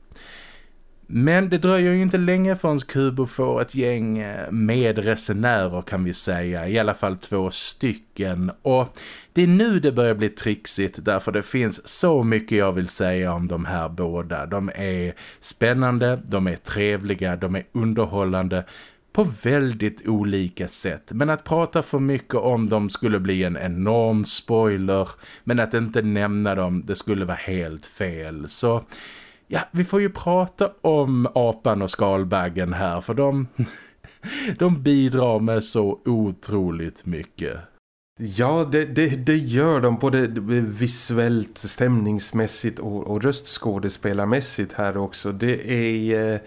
S1: Men det dröjer ju inte länge förrän Kubo får ett gäng eh, medresenärer kan vi säga. I alla fall två stycken. Och det är nu det börjar bli trixigt därför det finns så mycket jag vill säga om de här båda. De är spännande, de är trevliga, de är underhållande på väldigt olika sätt. Men att prata för mycket om dem skulle bli en enorm spoiler. Men att inte nämna dem, det skulle vara helt fel. Så Ja, vi får ju prata om apan och skalbaggen här för de, de bidrar med så otroligt mycket.
S2: Ja, det, det, det, gör de både visuellt, stämningsmässigt och, och röstskådespelarmässigt här också. Det är eh,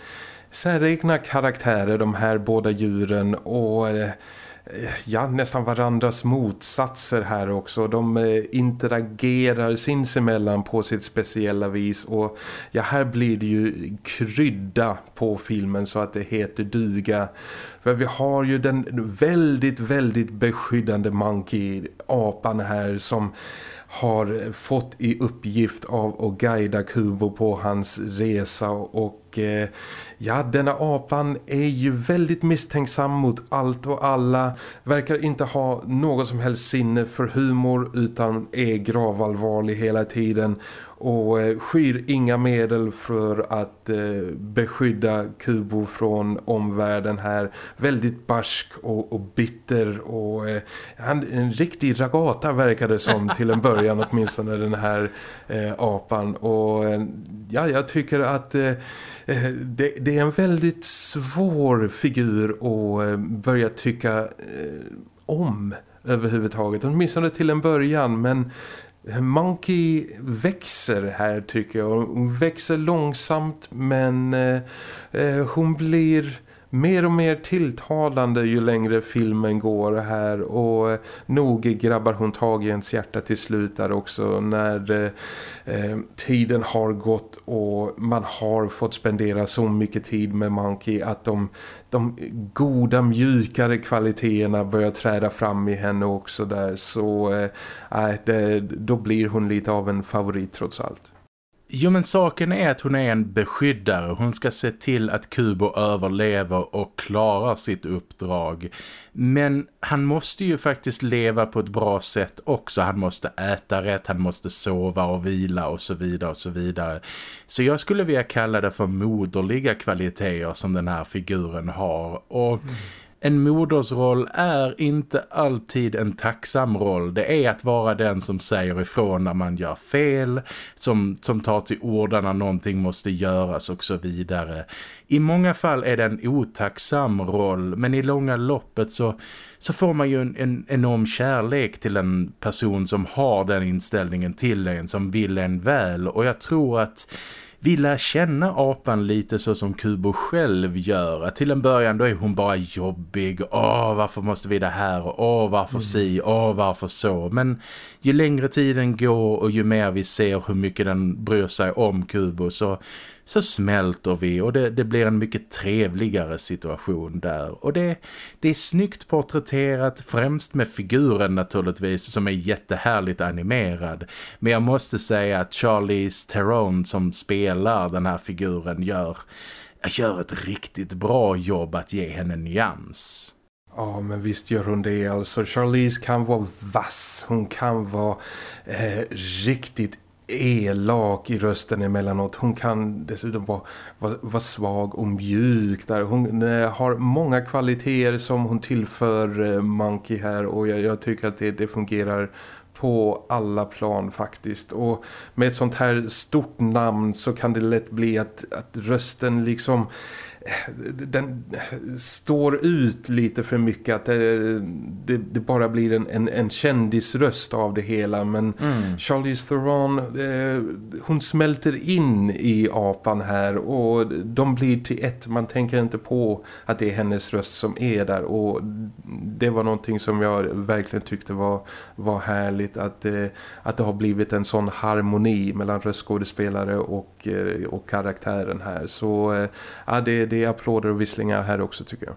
S2: säregna karaktärer de här båda djuren och... Eh, Eh, ja, nästan varandras motsatser här också. De eh, interagerar sinsemellan på sitt speciella vis och ja, här blir det ju krydda på filmen så att det heter duga. För vi har ju den väldigt, väldigt beskyddande monkey-apan här som har fått i uppgift av att guida Kubo på hans resa och eh, ja, denna apan är ju väldigt misstänksam mot allt och alla, verkar inte ha något som helst sinne för humor utan är gravallvarlig hela tiden och eh, skyr inga medel för att eh, beskydda Kubo från omvärlden här. Väldigt barsk och, och bitter och eh, han, en riktig ragata verkar det som till en början åtminstone den här eh, apan och eh, ja, jag tycker att eh, det, det, är en väldigt svår figur att börja tycka om överhuvudtaget. Åtminstone till en början men Monkey växer här tycker jag. Hon växer långsamt men eh, eh hon blir mer och mer tilltalande ju längre filmen går här och eh, nog grabbar hon tag i ens hjärta till slut där också när eh, eh, tiden har gått och man har fått spendera så mycket tid med Monkey att de, de goda mjukare kvaliteterna börjar träda fram i henne också där så eh, det, då blir hon lite av en favorit trots allt.
S1: Jo men saken är att hon är en beskyddare. Hon ska se till att Kubo överlever och klarar sitt uppdrag. Men han måste ju faktiskt leva på ett bra sätt också. Han måste äta rätt, han måste sova och vila och så vidare och så vidare. Så jag skulle vilja kalla det för moderliga kvaliteter som den här figuren har. Och... Mm. En modersroll är inte alltid en tacksam roll. Det är att vara den som säger ifrån när man gör fel, som, som tar till orda när någonting måste göras och så vidare. I många fall är det en otacksam roll, men i långa loppet så, så får man ju en, en enorm kärlek till en person som har den inställningen till en, som vill en väl. Och jag tror att vi lär känna apan lite så som Kubo själv gör. Till en början då är hon bara jobbig. Åh, varför måste vi det här? Åh, varför mm. si? Åh, varför så? Men ju längre tiden går och ju mer vi ser hur mycket den bryr sig om Kubo så, så smälter vi och det, det, blir en mycket trevligare situation där. Och det, det är snyggt porträtterat främst med figuren naturligtvis som är jättehärligt animerad. Men jag måste säga att Charlize Theron som spelar den här figuren gör, gör ett riktigt bra jobb att ge henne nyans.
S2: Ja, men visst gör hon det. Alltså, Charlize kan vara vass. Hon kan vara eh, riktigt elak i rösten emellanåt. Hon kan dessutom vara, vara, vara svag och mjuk där. Hon eh, har många kvaliteter som hon tillför eh, Monkey här och jag, jag tycker att det, det fungerar på alla plan faktiskt. Och med ett sånt här stort namn så kan det lätt bli att, att rösten liksom den står ut lite för mycket att det, det, det bara blir en, en, en kändisröst av det hela men mm. Charlize Theron eh, hon smälter in i apan här och de blir till ett, man tänker inte på att det är hennes röst som är där och det var någonting som jag verkligen tyckte var, var härligt att, eh, att det har blivit en sån harmoni mellan röstskådespelare och, eh, och karaktären här så eh, ja, det, det det är applåder och visslingar här också tycker jag.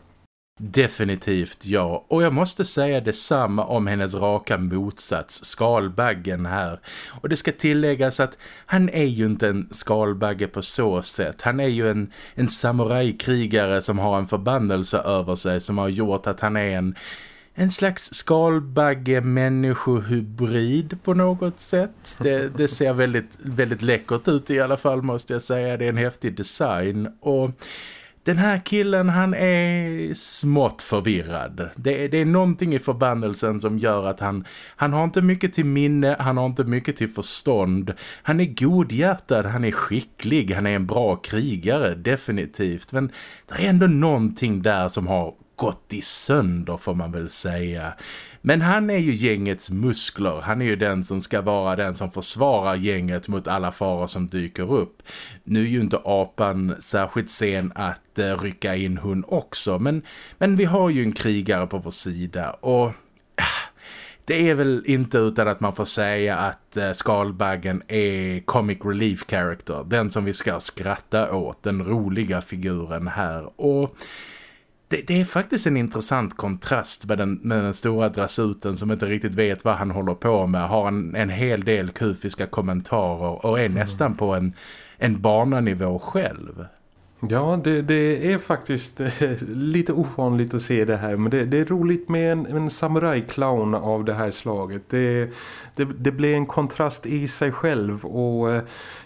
S1: Definitivt ja. Och jag måste säga detsamma om hennes raka motsats, skalbaggen här. Och det ska tilläggas att han är ju inte en skalbagge på så sätt. Han är ju en, en samurajkrigare som har en förbannelse över sig som har gjort att han är en, en slags skalbagge-människohybrid på något sätt. Det, det ser väldigt, väldigt läckert ut i alla fall måste jag säga. Det är en häftig design och den här killen han är smått förvirrad. Det, det, är någonting i förbannelsen som gör att han, han har inte mycket till minne, han har inte mycket till förstånd. Han är godhjärtad, han är skicklig, han är en bra krigare, definitivt. Men det är ändå någonting där som har gått i sönder får man väl säga. Men han är ju gängets muskler. Han är ju den som ska vara den som försvarar gänget mot alla faror som dyker upp. Nu är ju inte apan särskilt sen att eh, rycka in hon också. Men, men vi har ju en krigare på vår sida och... Äh, det är väl inte utan att man får säga att eh, Skalbaggen är comic relief character. Den som vi ska skratta åt, den roliga figuren här. Och det, det, är faktiskt en intressant kontrast med den, med den stora drassuten som inte riktigt vet vad han håller på med. Har en, en hel del kufiska kommentarer och är mm. nästan på en, en barnanivå själv.
S2: Ja, det, det är faktiskt eh, lite ovanligt att se det här. Men det, det är roligt med en, en samurai-clown av det här slaget. Det, det, det blir en kontrast i sig själv. Och eh,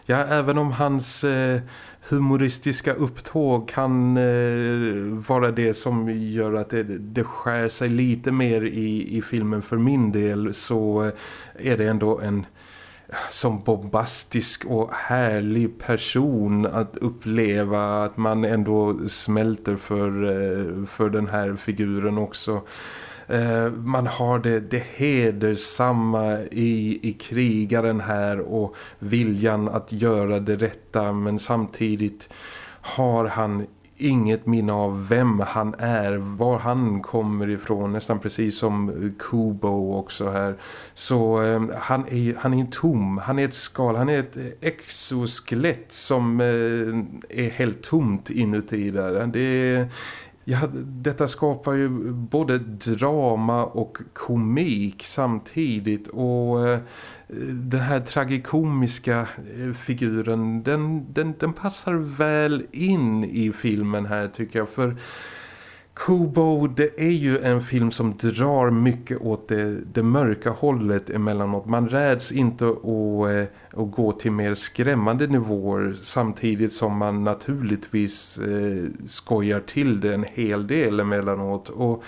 S2: ja, även om hans... Eh, humoristiska upptåg kan eh, vara det som gör att det, det skär sig lite mer i, i filmen för min del så är det ändå en som bombastisk och härlig person att uppleva att man ändå smälter för, eh, för den här figuren också. Eh, man har det, det hedersamma i, i krigaren här och viljan att göra det rätta men samtidigt har han inget minne av vem han är, var han kommer ifrån, nästan precis som Kubo också här. Så eh, han, är, han är tom, han är ett skal, han är ett exoskelett som eh, är helt tomt inuti där. Det är Ja, detta skapar ju både drama och komik samtidigt och eh, den här tragikomiska eh, figuren den, den, den passar väl in i filmen här tycker jag för Kubo, det är ju en film som drar mycket åt det, det mörka hållet emellanåt. Man räds inte att, eh, att gå till mer skrämmande nivåer samtidigt som man naturligtvis eh, skojar till det en hel del emellanåt. Och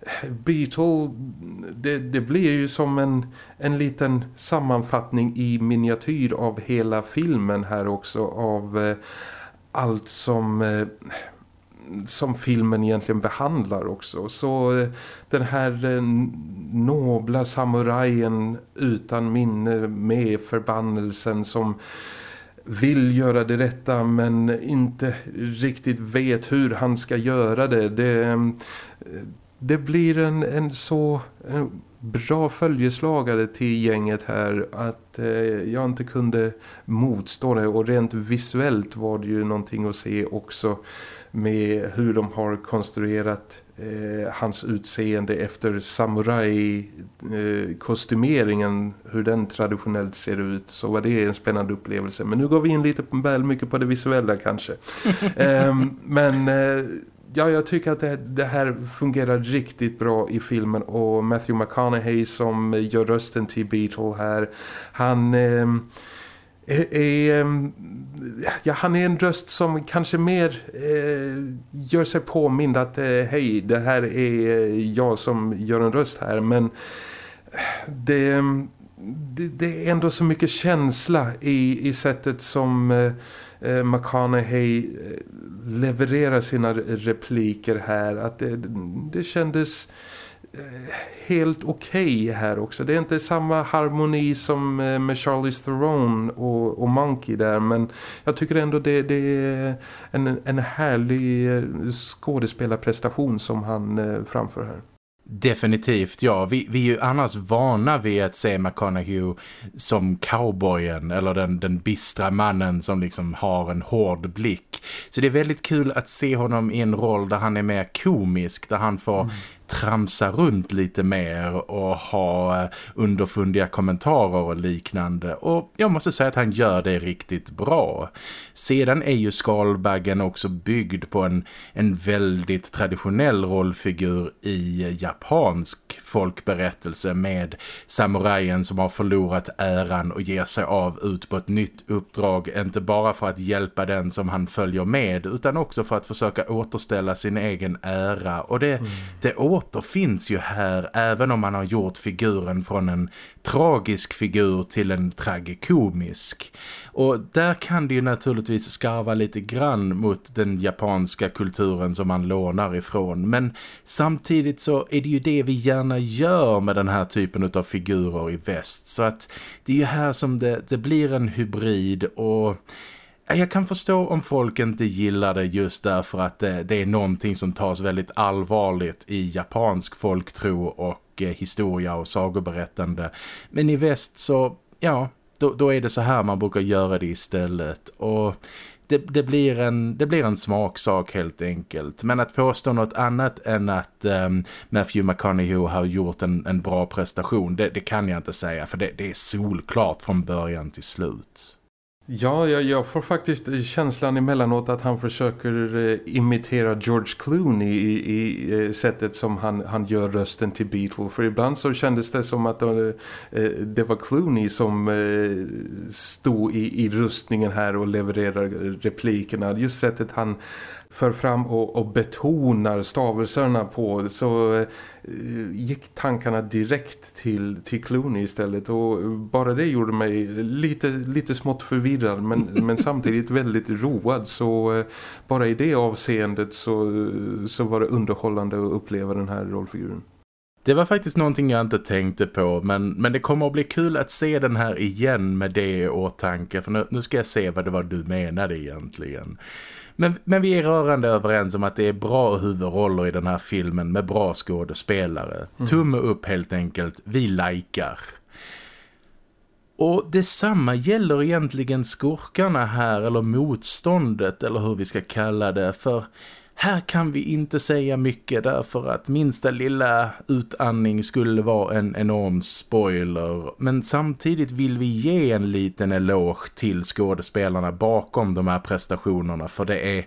S2: eh, Beatle, det, det blir ju som en, en liten sammanfattning i miniatyr av hela filmen här också av eh, allt som... Eh, som filmen egentligen behandlar också. Så eh, den här eh, nobla samurajen utan minne med förbannelsen som vill göra det rätta men inte riktigt vet hur han ska göra det. Det, eh, det blir en, en så en bra följeslagare till gänget här att eh, jag inte kunde motstå det och rent visuellt var det ju någonting att se också med hur de har konstruerat eh, hans utseende efter samurai-kostymeringen, eh, hur den traditionellt ser ut, så var det en spännande upplevelse. Men nu går vi in lite väl mycket på det visuella kanske. eh, men... Ja, jag tycker att det, det, här fungerar riktigt bra i filmen och Matthew McConaughey som gör rösten till Beatle här, han... Är, är, ja, han är en röst som kanske mer eh, gör sig påmind att eh, hej, det här är eh, jag som gör en röst här. Men eh, det, det, det är ändå så mycket känsla i, i sättet som eh, eh McConaughey levererar sina repliker här. Att det, det kändes Eh, helt okej okay här också. Det är inte samma harmoni som eh, med Charlize Theron och, och Monkey där men jag tycker ändå det, det är en, en härlig eh, skådespelarprestation som han framför här.
S1: Definitivt, ja. Vi, vi är ju annars vana vid att se McConaughey som cowboyen eller den, den bistra mannen som liksom har en hård blick. Så det är väldigt kul att se honom i en roll där han är mer komisk, där han får mm tramsa runt lite mer och ha eh, underfundiga kommentarer och liknande. Och jag måste säga att han gör det riktigt bra. Sedan är ju Skalbaggen också byggd på en, en väldigt traditionell rollfigur i japansk folkberättelse med samurajen som har förlorat äran och ger sig av ut på ett nytt uppdrag. Inte bara för att hjälpa den som han följer med utan också för att försöka återställa sin egen ära. Och det, mm. det återfinns ju här även om man har gjort figuren från en tragisk figur till en tragikomisk. Och där kan det ju naturligtvis skarva lite grann mot den japanska kulturen som man lånar ifrån. Men samtidigt så är det ju det vi gärna gör med den här typen av figurer i väst. Så att det är ju här som det, det blir en hybrid och... Jag kan förstå om folk inte gillar det just därför att det, är någonting som tas väldigt allvarligt i japansk folktro och eh, historia och sagoberättande. Men i väst så, ja, då, då är det så här man brukar göra det istället. Och det, det, blir en, det blir en smaksak helt enkelt. Men att påstå något annat än att um, Matthew McConaughey har gjort en, en bra prestation, det, det kan jag inte säga. För det, det är solklart från början till slut.
S2: Ja, jag, jag får faktiskt känslan emellanåt att han försöker eh, imitera George Clooney i, i eh, sättet som han, han gör rösten till Beatle. För ibland så kändes det som att eh, eh det var Clooney som eh, stod i, i rustningen här och levererade replikerna. Just sättet han för fram och, och betonar stavelserna på så eh, gick tankarna direkt till, till Clooney istället och bara det gjorde mig lite, lite smått förvirrad men, men samtidigt väldigt road så eh, bara i det avseendet så, så var det underhållande att uppleva den här rollfiguren.
S1: Det var faktiskt någonting jag inte tänkte på men, men det kommer att bli kul att se den här igen med det i åtanke för nu, nu ska jag se vad det var du menade egentligen. Men, men vi är rörande överens om att det är bra huvudroller i den här filmen med bra skådespelare. Mm. Tumme upp helt enkelt, vi likar. Och detsamma gäller egentligen skurkarna här eller motståndet eller hur vi ska kalla det för här kan vi inte säga mycket därför att minsta lilla utandning skulle vara en enorm spoiler. Men samtidigt vill vi ge en liten eloge till skådespelarna bakom de här prestationerna för det är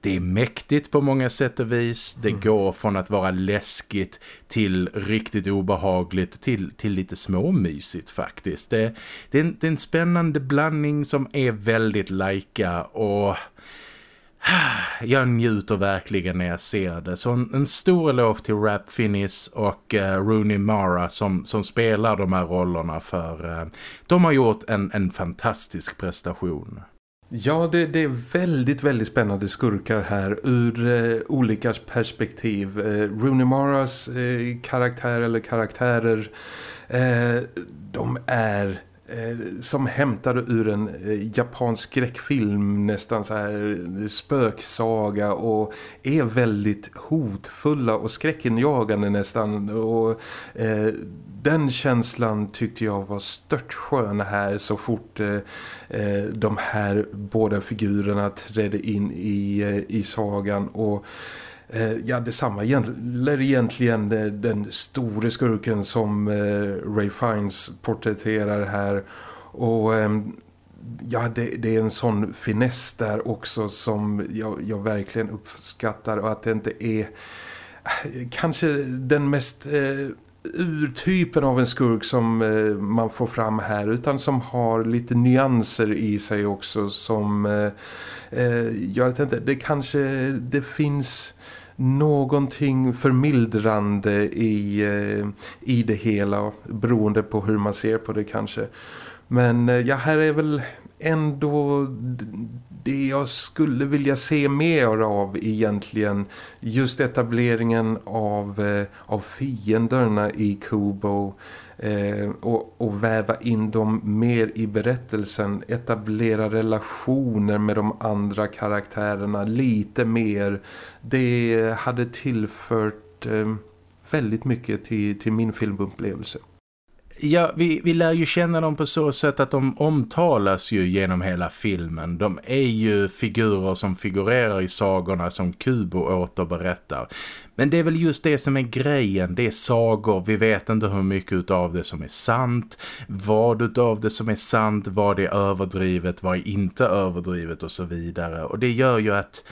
S1: det är mäktigt på många sätt och vis. Det mm. går från att vara läskigt till riktigt obehagligt till, till lite småmysigt faktiskt. Det, det, är en, det är en spännande blandning som är väldigt lika och jag njuter verkligen när jag ser det. Så en, en stor eloge till Rap Finnis och uh, Rooney Mara som, som spelar de här rollerna för uh, de har gjort en, en fantastisk prestation.
S2: Ja, det, det, är väldigt, väldigt spännande skurkar här ur eh, olika perspektiv. Eh, Rooney Maras eh, karaktär eller karaktärer, eh, de är Eh, som hämtade ur en eh, japansk skräckfilm nästan så här eh, spöksaga och är väldigt hotfulla och skräckinjagande nästan. Och eh, den känslan tyckte jag var stört skön här så fort eh, de här båda figurerna trädde in i, i sagan. Och Eh, ja, detsamma gäller egentligen eh, den store skurken som eh, Ray Fiennes porträtterar här. Och ehm, ja, det, det, är en sån finess där också som jag, jag verkligen uppskattar och att det inte är kanske den mest eh, urtypen av en skurk som eh, man får fram här utan som har lite nyanser i sig också som eh, gör att det, det kanske det finns någonting förmildrande i, eh, i det hela beroende på hur man ser på det kanske. Men eh, ja, här är väl ändå det jag skulle vilja se mer av egentligen. Just etableringen av, eh, av fienderna i Kubo eh, och, och väva in dem mer i berättelsen. Etablera relationer med de andra karaktärerna lite mer. Det hade tillfört eh, väldigt mycket till, till min filmupplevelse.
S1: Ja, vi, vi lär ju känna dem på så sätt att de omtalas ju genom hela filmen. De är ju figurer som figurerar i sagorna som Kubo återberättar. Men det är väl just det som är grejen. Det är sagor. Vi vet inte hur mycket av det som är sant. Vad av det som är sant. Vad är överdrivet. Vad är inte överdrivet och så vidare. Och det gör ju att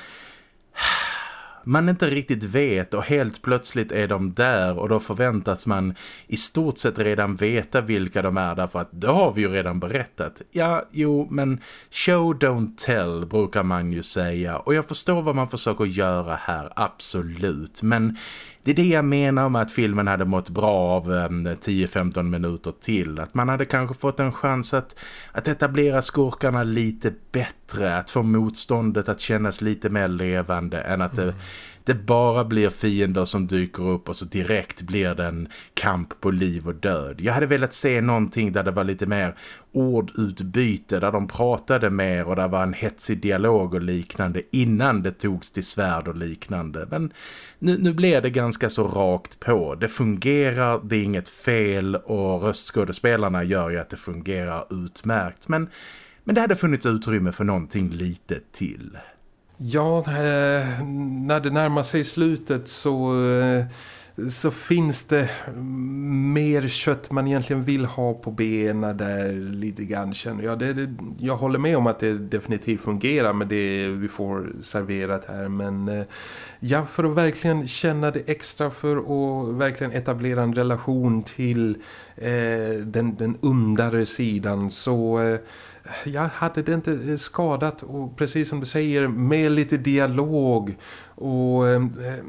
S1: man inte riktigt vet och helt plötsligt är de där och då förväntas man i stort sett redan veta vilka de är därför att det har vi ju redan berättat. Ja, jo, men show don't tell brukar man ju säga och jag förstår vad man försöker göra här, absolut, men det är det jag menar med att filmen hade mått bra av ehm, 10-15 minuter till. Att man hade kanske fått en chans att, att etablera skurkarna lite bättre. Att få motståndet att kännas lite mer levande än att mm. det det bara blir fiender som dyker upp och så direkt blir det en kamp på liv och död. Jag hade velat se någonting där det var lite mer ordutbyte, där de pratade mer och där var en hetsig dialog och liknande innan det togs till svärd och liknande. Men nu, nu blev det ganska så rakt på. Det fungerar, det är inget fel och röstskådespelarna gör ju att det fungerar utmärkt. Men, men det hade funnits utrymme för någonting lite till.
S2: Ja, eh, när det närmar sig slutet så, eh, så finns det mer kött man egentligen vill ha på benen där lite grann känner jag. Det, det, jag håller med om att det definitivt fungerar med det vi får serverat här. Men eh, ja, för att verkligen känna det extra för att verkligen etablera en relation till eh, den, den undare sidan så... Eh, jag hade det inte eh, skadat och precis som du säger med lite dialog och eh, eh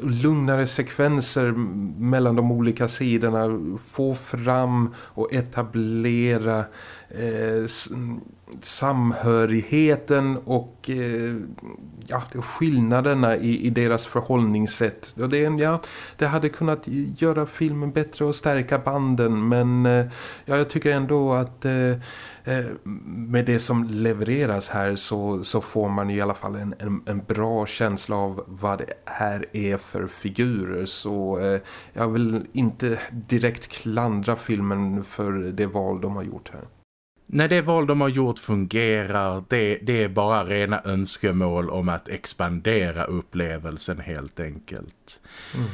S2: lugnare sekvenser mellan de olika sidorna få fram och etablera eh, samhörigheten och eh, ja, skillnaderna i, i deras förhållningssätt. Och det, ja, det hade kunnat göra filmen bättre och stärka banden men eh, ja, jag tycker ändå att eh, med det som levereras här så, så får man i alla fall en, en, en, bra känsla av vad det här är för figurer så eh, jag vill inte direkt klandra filmen för det val de har gjort här.
S1: När det val de har gjort fungerar, det, det är bara rena önskemål om att expandera upplevelsen helt enkelt. Mm.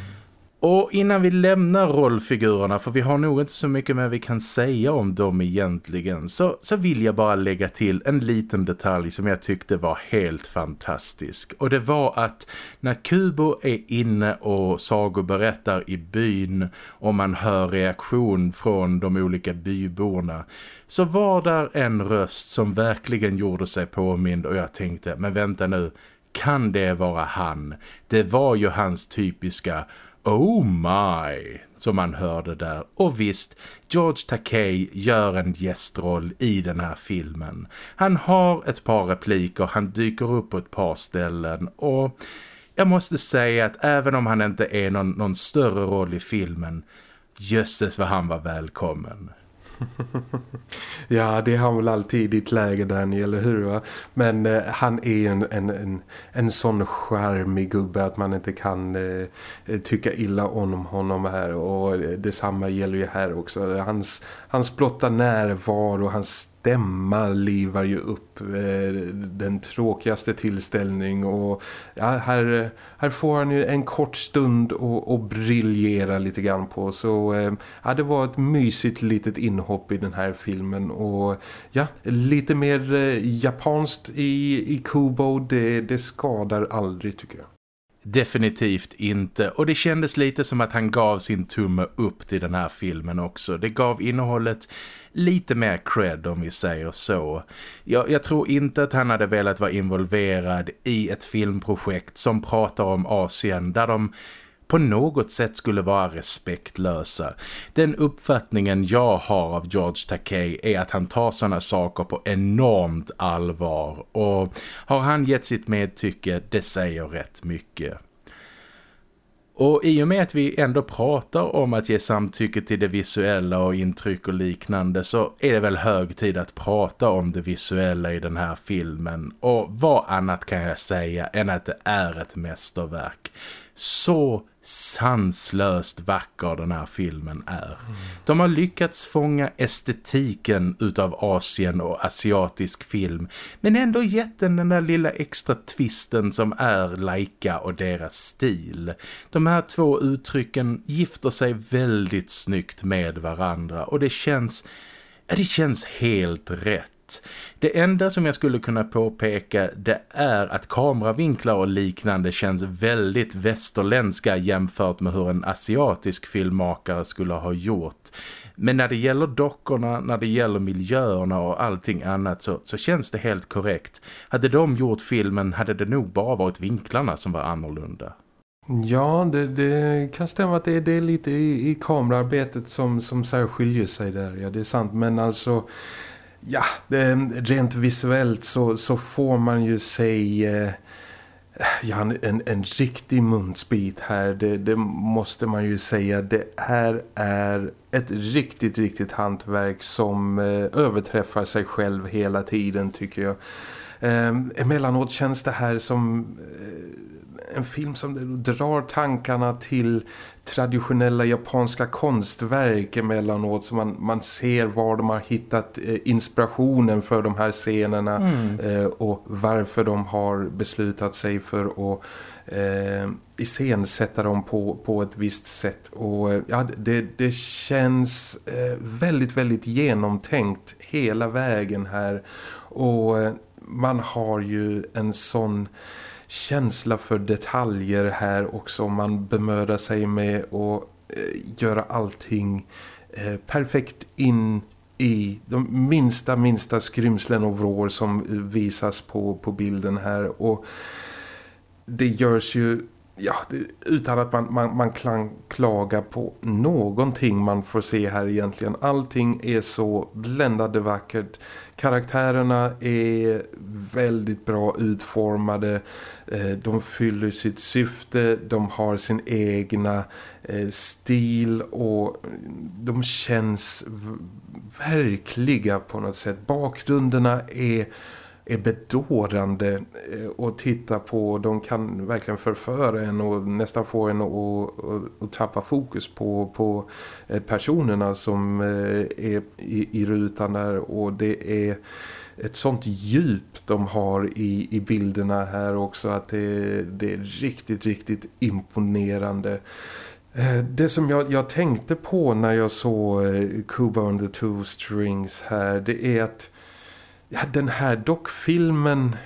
S1: Och innan vi lämnar rollfigurerna, för vi har nog inte så mycket mer vi kan säga om dem egentligen, så, så vill jag bara lägga till en liten detalj som jag tyckte var helt fantastisk. Och det var att när Kubo är inne och Sago berättar i byn och man hör reaktion från de olika byborna så var där en röst som verkligen gjorde sig påmind och jag tänkte, men vänta nu, kan det vara han? Det var ju hans typiska Oh my, som man hörde där. Och visst, George Takei gör en gästroll i den här filmen. Han har ett par repliker, han dyker upp på ett par ställen och jag måste säga att även om han inte är någon, någon större roll i filmen, jösses vad han var välkommen.
S2: ja, det har väl alltid ditt läge Daniel, eller hur va? Men eh, han är en, en, en, en sån charmig gubbe att man inte kan eh, tycka illa om honom här. Och eh, detsamma gäller ju här också. Hans, hans blotta närvaro, hans stämma livar ju upp eh, den tråkigaste tillställning och ja, här, här får han ju en kort stund och, och briljera lite grann på så eh, ja, det var ett mysigt litet inhopp i den här filmen och ja, lite mer eh, japanskt i, i Kubo det, det skadar aldrig tycker jag.
S1: Definitivt inte. Och det kändes lite som att han gav sin tumme upp till den här filmen också. Det gav innehållet lite mer cred om vi säger så. Jag, jag, tror inte att han hade velat vara involverad i ett filmprojekt som pratar om Asien där de på något sätt skulle vara respektlösa. Den uppfattningen jag har av George Takei är att han tar sådana saker på enormt allvar och har han gett sitt medtycke, det säger rätt mycket. Och i och med att vi ändå pratar om att ge samtycke till det visuella och intryck och liknande så är det väl hög tid att prata om det visuella i den här filmen. Och vad annat kan jag säga än att det är ett mästerverk. Så sanslöst vacker den här filmen är. De har lyckats fånga estetiken utav Asien och asiatisk film men ändå gett den den där lilla extra twisten som är Laika och deras stil. De här två uttrycken gifter sig väldigt snyggt med varandra och det känns, det känns helt rätt. Det enda som jag skulle kunna påpeka det är att kameravinklar och liknande känns väldigt västerländska jämfört med hur en asiatisk filmmakare skulle ha gjort. Men när det gäller dockorna, när det gäller miljöerna och allting annat så, så känns det helt korrekt. Hade de gjort filmen hade det nog bara varit vinklarna som var annorlunda.
S2: Ja, det, det kan stämma att det, det är lite i, i kamerarbetet som, som särskiljer sig där. Ja, det är sant. Men alltså ja, rent visuellt så, så får man ju sig eh, ja, en, en riktig munsbit här. Det, det, måste man ju säga. Det här är ett riktigt, riktigt hantverk som eh, överträffar sig själv hela tiden tycker jag. Eh, emellanåt känns det här som eh, en film som drar tankarna till traditionella japanska konstverk emellanåt så man, man ser var de har hittat eh, inspirationen för de här scenerna mm. eh, och varför de har beslutat sig för att eh, iscensätta dem på, på ett visst sätt och ja, det, det känns eh, väldigt väldigt genomtänkt hela vägen här och man har ju en sån känsla för detaljer här också. Man bemödar sig med att eh, göra allting eh, perfekt in i de minsta, minsta skrymslen och vrår som eh, visas på, på bilden här. Och det görs ju ja, utan att man, man, man kan klaga på någonting man får se här egentligen. Allting är så bländande vackert. Karaktärerna är väldigt bra utformade. Eh, de fyller sitt syfte. De har sin egna eh, stil och eh, de känns verkliga på något sätt. Bakgrunderna är är bedårande eh, att titta på. De kan verkligen förföra en och nästan få en att, tappa fokus på, på eh, personerna som eh, är i, i rutan där och det är ett sånt djup de har i, i bilderna här också att det, det är riktigt, riktigt imponerande. Det som jag, jag tänkte på när jag såg Cuba on the Two Strings här det är att ja, den här dockfilmen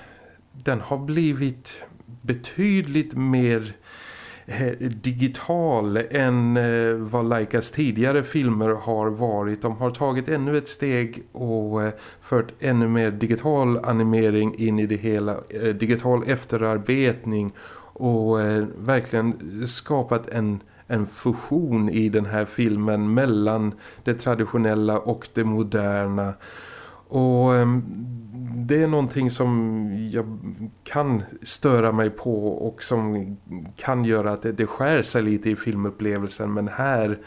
S2: den har blivit betydligt mer eh, digital än eh, vad Laikas tidigare filmer har varit. De har tagit ännu ett steg och eh, fört ännu mer digital animering in i det hela. Digital efterarbetning och verkligen skapat en en fusion i den här filmen mellan det traditionella och det moderna. Och ehm, det är någonting som jag kan störa mig på och som kan göra att det, det skär sig lite i filmupplevelsen. Men här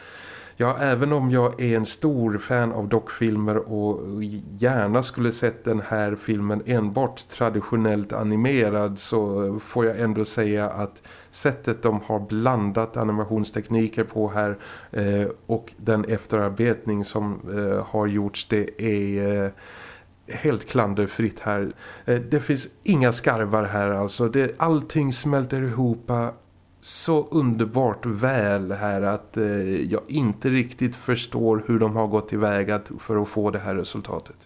S2: Ja, även om jag är en stor fan av dockfilmer och gärna skulle sett den här filmen enbart traditionellt animerad så får jag ändå säga att sättet de har blandat animationstekniker på här eh, och den efterarbetning som eh, har gjorts det är... Eh, helt klanderfritt här. Eh, det finns inga skarvar här alltså. Det, allting smälter ihop så underbart väl här att eh, jag inte riktigt förstår hur de har gått tillväga för att få det här resultatet.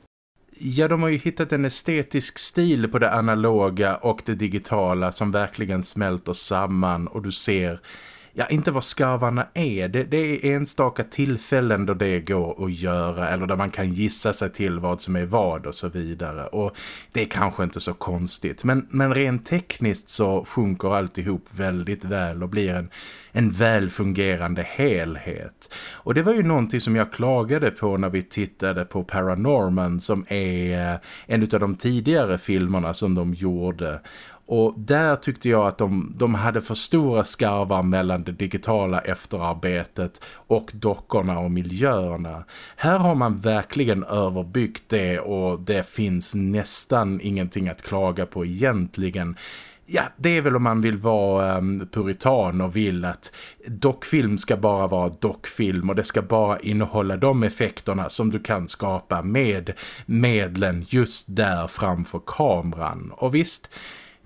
S1: Ja, de har ju hittat en estetisk stil på det analoga och det digitala som verkligen smälter samman och du ser ja, inte vad skarvarna är. Det, det, är enstaka tillfällen då det går att göra eller där man kan gissa sig till vad som är vad och så vidare. Och det är kanske inte så konstigt. Men, men rent tekniskt så sjunker alltihop väldigt väl och blir en, en välfungerande helhet. Och det var ju någonting som jag klagade på när vi tittade på Paranorman som är eh, en av de tidigare filmerna som de gjorde. Och där tyckte jag att de, de hade för stora skarvar mellan det digitala efterarbetet och dockorna och miljöerna. Här har man verkligen överbyggt det och det finns nästan ingenting att klaga på egentligen. Ja, det är väl om man vill vara um, puritan och vill att dockfilm ska bara vara dockfilm och det ska bara innehålla de effekterna som du kan skapa med medlen just där framför kameran. Och visst,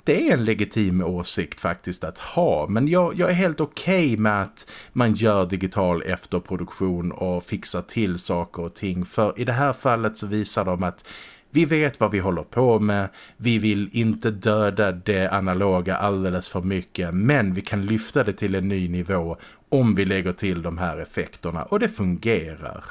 S1: det är en legitim åsikt faktiskt att ha. Men jag, jag är helt okej okay med att man gör digital efterproduktion och fixar till saker och ting. För i det här fallet så visar de att vi vet vad vi håller på med. Vi vill inte döda det analoga alldeles för mycket. Men vi kan lyfta det till en ny nivå om vi lägger till de här effekterna. Och det fungerar.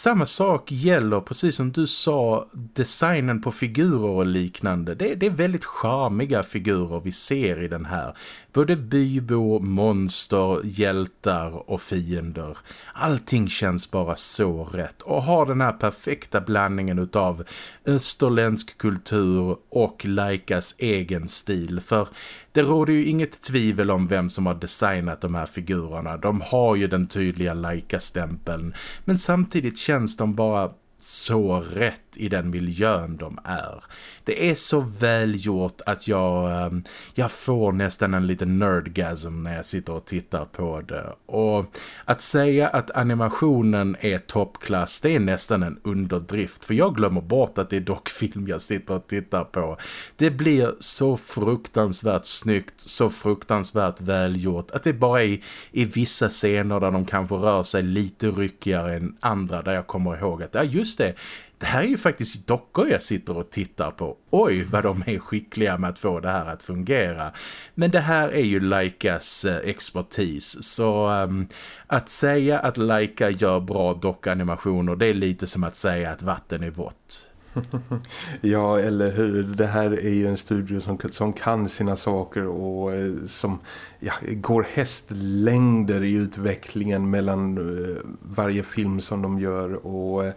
S1: Samma sak gäller, precis som du sa, designen på figurer och liknande. Det, det är väldigt charmiga figurer vi ser i den här. Både bybo, monster, hjältar och fiender. Allting känns bara så rätt och har den här perfekta blandningen utav österländsk kultur och Laikas egen stil. För det råder ju inget tvivel om vem som har designat de här figurerna. De har ju den tydliga Laika-stämpeln. Men samtidigt känns de bara så rätt i den miljön de är. Det är så välgjort att jag, ehm, jag får nästan en liten nerdgasm när jag sitter och tittar på det. Och att säga att animationen är toppklass, det är nästan en underdrift. För jag glömmer bort att det är dockfilm jag sitter och tittar på. Det blir så fruktansvärt snyggt, så fruktansvärt välgjort. Att det bara är i vissa scener där de kanske rör sig lite ryckigare än andra där jag kommer ihåg att, ja just det, det här är ju faktiskt dockor jag sitter och tittar på. Oj vad de är skickliga med att få det här att fungera. Men det här är ju Laikas eh, expertis. Så um, att säga att Laika gör bra dockanimationer det är lite som att säga att vatten är vått.
S2: ja, eller hur? Det här är ju en studio som, som kan sina saker och eh, som ja, går hästlängder i utvecklingen mellan eh, varje film som de gör och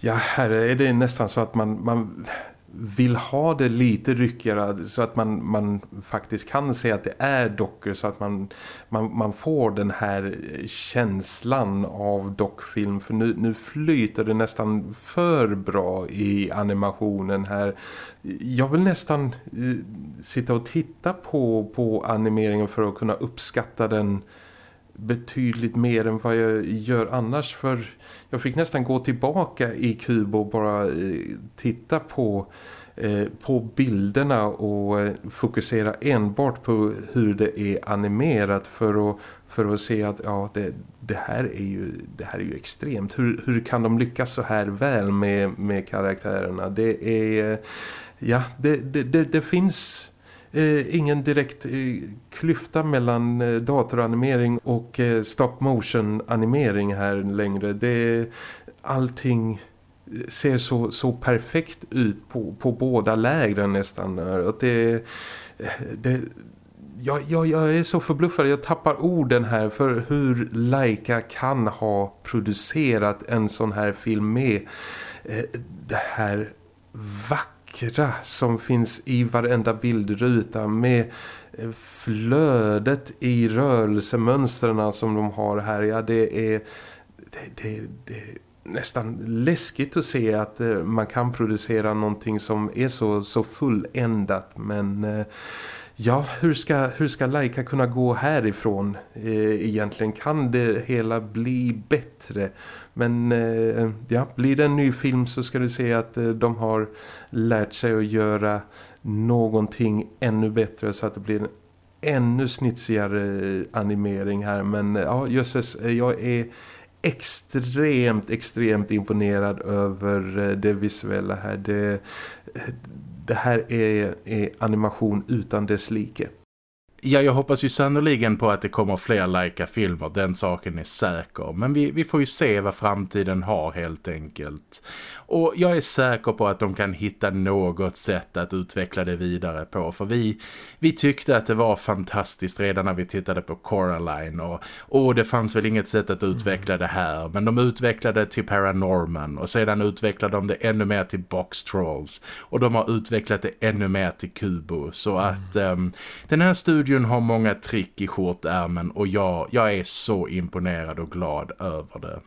S2: ja, här är det nästan så att man, man vill ha det lite ryckigare så att man, man faktiskt kan se att det är dockor så att man, man, man får den här känslan av dockfilm för nu, nu flyter det nästan för bra i animationen här. Jag vill nästan eh, sitta och titta på, på animeringen för att kunna uppskatta den betydligt mer än vad jag gör annars för jag fick nästan gå tillbaka i Kuba och bara eh, titta på eh, på bilderna och eh, fokusera enbart på hur det är animerat för att, för att se att ja, det, det, här är ju, det här är ju extremt. Hur, hur kan de lyckas så här väl med, med karaktärerna? Det är ja, det, det, det, det finns eh, ingen direkt eh, klyfta mellan eh, datoranimering och eh, stop motion animering här längre. Det, allting eh, ser så, så perfekt ut på, på båda lägren nästan. Eh, att det, det, jag, jag, jag är så förbluffad, jag tappar orden här för hur Laika kan ha producerat en sån här film med det här vackra vackra som finns i varenda bildruta med eh, flödet i rörelsemönstren som de har här. Ja, det är, det, det, det nästan läskigt att se att eh, man kan producera någonting som är så, så fulländat men eh, Ja, hur ska, hur ska Laika kunna gå härifrån eh, egentligen? Kan det hela bli bättre? Men eh, ja, blir det en ny film så ska du se att eh, de har lärt sig att göra någonting ännu bättre så att det blir en ännu snitsigare eh, animering här. Men eh, ja, jösses, eh, jag är extremt, extremt imponerad över det visuella här. Det, det här är, är animation utan dess like.
S1: Ja, jag hoppas ju sannoliken på att det kommer fler Leica-filmer, den saken är säker. Men vi, vi får ju se vad framtiden har helt enkelt. Och jag är säker på att de kan hitta något sätt att utveckla det vidare på. För vi, vi tyckte att det var fantastiskt redan när vi tittade på Coraline. Och, och det fanns väl inget sätt att utveckla det här. Men de utvecklade till Paranorman. Och sedan utvecklade de det ännu mer till Box Trolls. Och de har utvecklat det ännu mer till Kubo. Så att um, den här studion har många trick i skjortärmen. Och jag, jag är så imponerad och glad över det.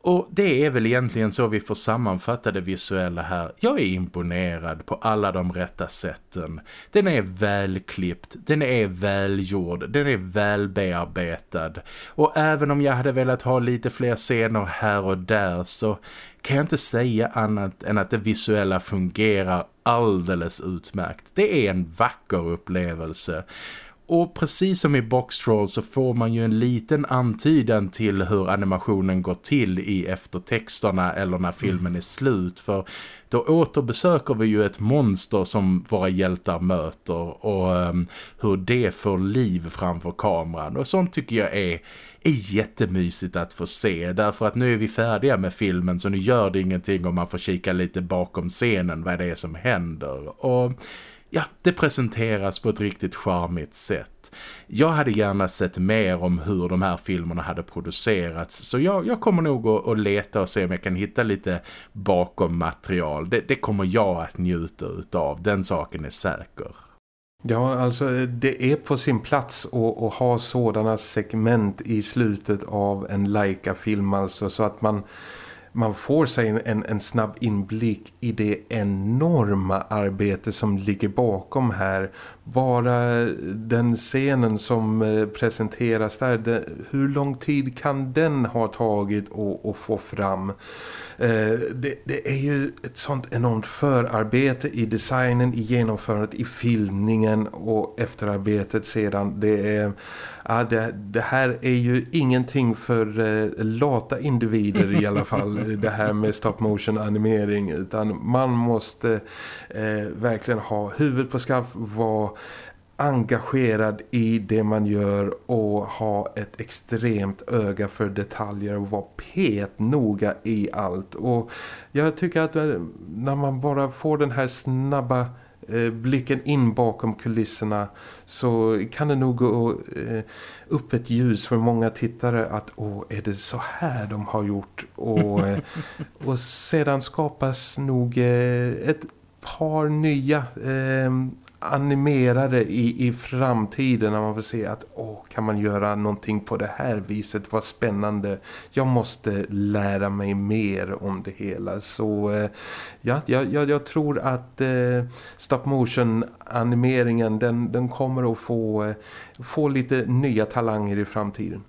S1: Och det är väl egentligen så vi får sammanfatta det visuella här. Jag är imponerad på alla de rätta sätten. Den är välklippt, den är välgjord, den är välbearbetad. Och även om jag hade velat ha lite fler scener här och där så kan jag inte säga annat än att det visuella fungerar alldeles utmärkt. Det är en vacker upplevelse. Och precis som i Box Troll så får man ju en liten antydan till hur animationen går till i eftertexterna eller när filmen är slut. För då återbesöker vi ju ett monster som våra hjältar möter och um, hur det får liv framför kameran. Och sånt tycker jag är, är jättemysigt att få se. Därför att nu är vi färdiga med filmen så nu gör det ingenting om man får kika lite bakom scenen vad det är som händer. Och ja, det presenteras på ett riktigt charmigt sätt. Jag hade gärna sett mer om hur de här filmerna hade producerats så jag, jag kommer nog att, att, leta och se om jag kan hitta lite bakom material. Det, det kommer jag att njuta utav, den saken är säker.
S2: Ja, alltså det är på sin plats att, att ha sådana segment i slutet av en Laika-film alltså så att man man får sig en, en snabb inblick i det enorma arbete som ligger bakom här. Bara den scenen som eh, presenteras där, det, hur lång tid kan den ha tagit att få fram? Eh, det, det, är ju ett sånt enormt förarbete i designen, i genomförandet, i filmningen och efterarbetet sedan. Det, är, ja, det, det här är ju ingenting för eh, lata individer i alla fall, det här med stop motion animering utan man måste eh, verkligen ha huvudet på skaff, vara engagerad i det man gör och ha ett extremt öga för detaljer och vara petnoga i allt. Och jag tycker att eh, när man bara får den här snabba eh, blicken in bakom kulisserna så kan det nog gå eh, upp ett ljus för många tittare att åh, är det så här de har gjort? Och, och sedan skapas nog ett par nya eh, animerade i, i framtiden när man får se att åh, kan man göra någonting på det här viset, vad spännande. Jag måste lära mig mer om det hela. Så eh, ja, jag, jag, tror att eh, stop motion animeringen den, den kommer att få, eh, få lite nya talanger i framtiden.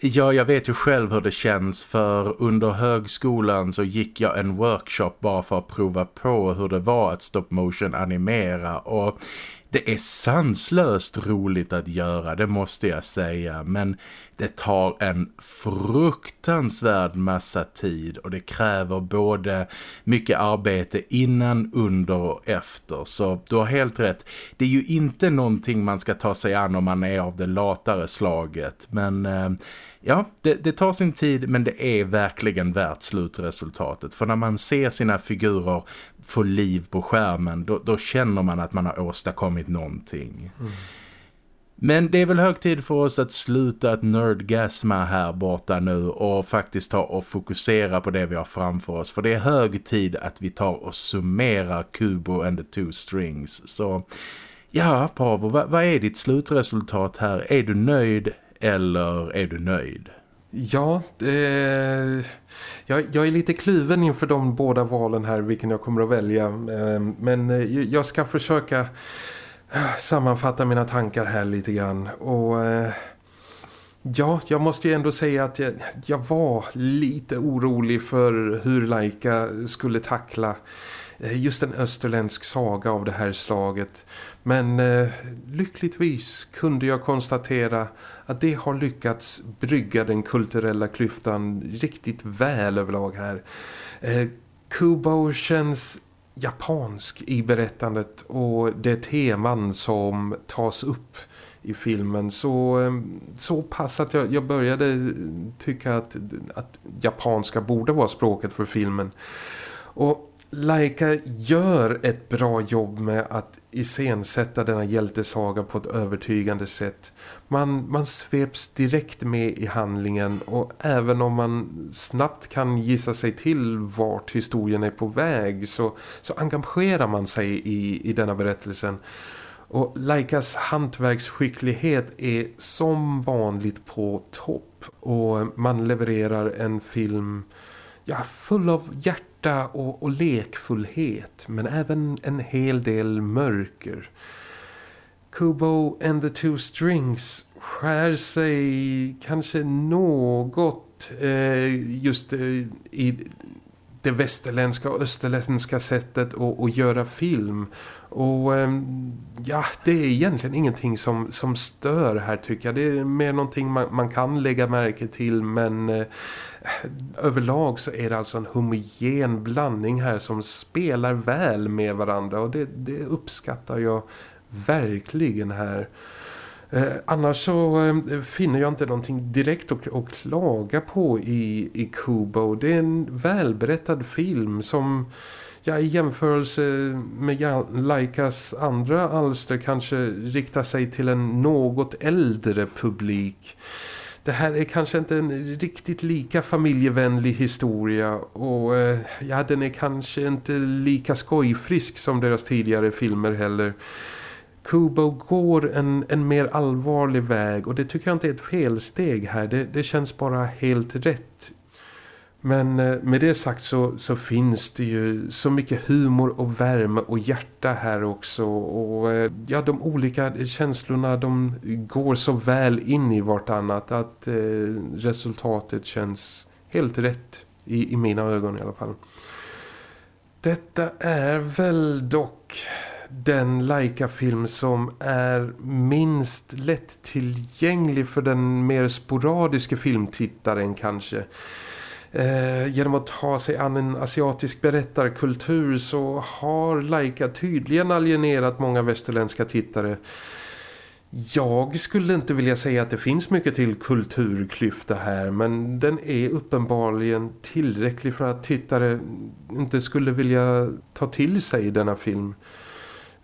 S1: Ja, jag vet ju själv hur det känns för under högskolan så gick jag en workshop bara för att prova på hur det var att stop motion animera och det är sanslöst roligt att göra, det måste jag säga. Men det tar en fruktansvärd massa tid och det kräver både mycket arbete innan, under och efter. Så du har helt rätt. Det är ju inte någonting man ska ta sig an om man är av det latare slaget. Men... Eh, ja, det, det, tar sin tid men det är verkligen värt slutresultatet. För när man ser sina figurer få liv på skärmen då, då känner man att man har åstadkommit någonting. Mm. Men det är väl hög tid för oss att sluta att nerdgasma här borta nu och faktiskt ta och fokusera på det vi har framför oss. För det är hög tid att vi tar och summerar Kubo and the Two Strings. Så ja, Pavo, vad, vad är ditt slutresultat här? Är du nöjd eller är du nöjd?
S2: Ja, eh, jag, jag, är lite kluven inför de båda valen här, vilken jag kommer att välja. Eh, men eh, jag ska försöka eh, sammanfatta mina tankar här lite grann. Och eh, ja, jag måste ju ändå säga att jag, jag var lite orolig för hur Laika skulle tackla Eh, just en österländsk saga av det här slaget. Men eh, lyckligtvis kunde jag konstatera att det har lyckats brygga den kulturella klyftan riktigt väl överlag här. Eh, Kubo känns japansk i berättandet och det teman som tas upp i filmen så, eh, så pass att jag, jag började tycka att, att japanska borde vara språket för filmen. Och Laika gör ett bra jobb med att iscensätta denna hjältesaga på ett övertygande sätt. Man, man sveps direkt med i handlingen och även om man snabbt kan gissa sig till vart historien är på väg så, så engagerar man sig i, i denna berättelsen. Och Laikas hantverksskicklighet är som vanligt på topp och man levererar en film ja, full av hjärta hjärta och, och lekfullhet men även en hel del mörker. Kubo and the Two Strings skär sig kanske något eh, just eh, i det västerländska och österländska sättet att, att göra film. Och ehm, ja, det är egentligen ingenting som, som stör här tycker jag. Det är mer någonting man, man kan lägga märke till men eh, överlag så är det alltså en homogen blandning här som spelar väl med varandra och det, det uppskattar jag verkligen här. Eh, annars så eh, finner jag inte någonting direkt att, att klaga på i, i Kubo. Det är en välberättad film som ja, i jämförelse med Laikas andra alster kanske riktar sig till en något äldre publik. Det här är kanske inte en riktigt lika familjevänlig historia och eh, ja, den är kanske inte lika skojfrisk som deras tidigare filmer heller. Kubo går en, en mer allvarlig väg och det tycker jag inte är ett felsteg här. Det, det känns bara helt rätt. Men eh, med det sagt så, så finns det ju så mycket humor och värme och hjärta här också. Och eh, ja, de olika känslorna de går så väl in i vartannat att eh, resultatet känns helt rätt i, i mina ögon i alla fall. Detta är väl dock den Laika-film som är minst lätt tillgänglig för den mer sporadiska filmtittaren kanske. Eh, genom att ta sig an en asiatisk berättarkultur så har Laika tydligen alienerat många västerländska tittare. Jag skulle inte vilja säga att det finns mycket till kulturklyfta här men den är uppenbarligen tillräcklig för att tittare inte skulle vilja ta till sig denna film.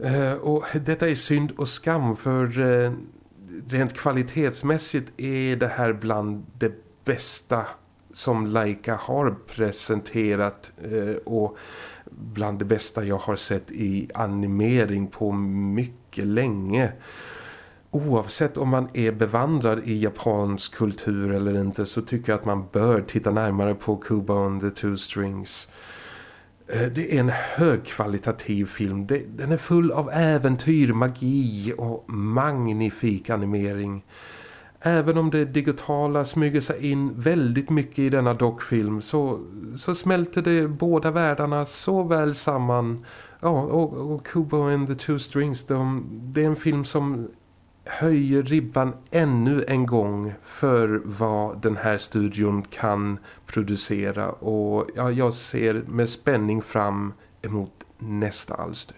S2: Eh, och detta är synd och skam för eh, rent kvalitetsmässigt är det här bland det bästa som Laika har presenterat eh, och bland det bästa jag har sett i animering på mycket länge. Oavsett om man är bevandrad i japansk kultur eller inte så tycker jag att man bör titta närmare på Kuba on the Two Strings. Eh, det är en högkvalitativ film. Den är full av äventyr, magi och magnifik animering. Även om det digitala smyger sig in väldigt mycket i denna dockfilm så, så smälter det båda världarna så väl samman. Ja, och, och Kubo and the Two Strings, de, det är en film som höjer ribban ännu en gång för vad den här studion kan producera och ja, jag ser med spänning fram emot nästa alster.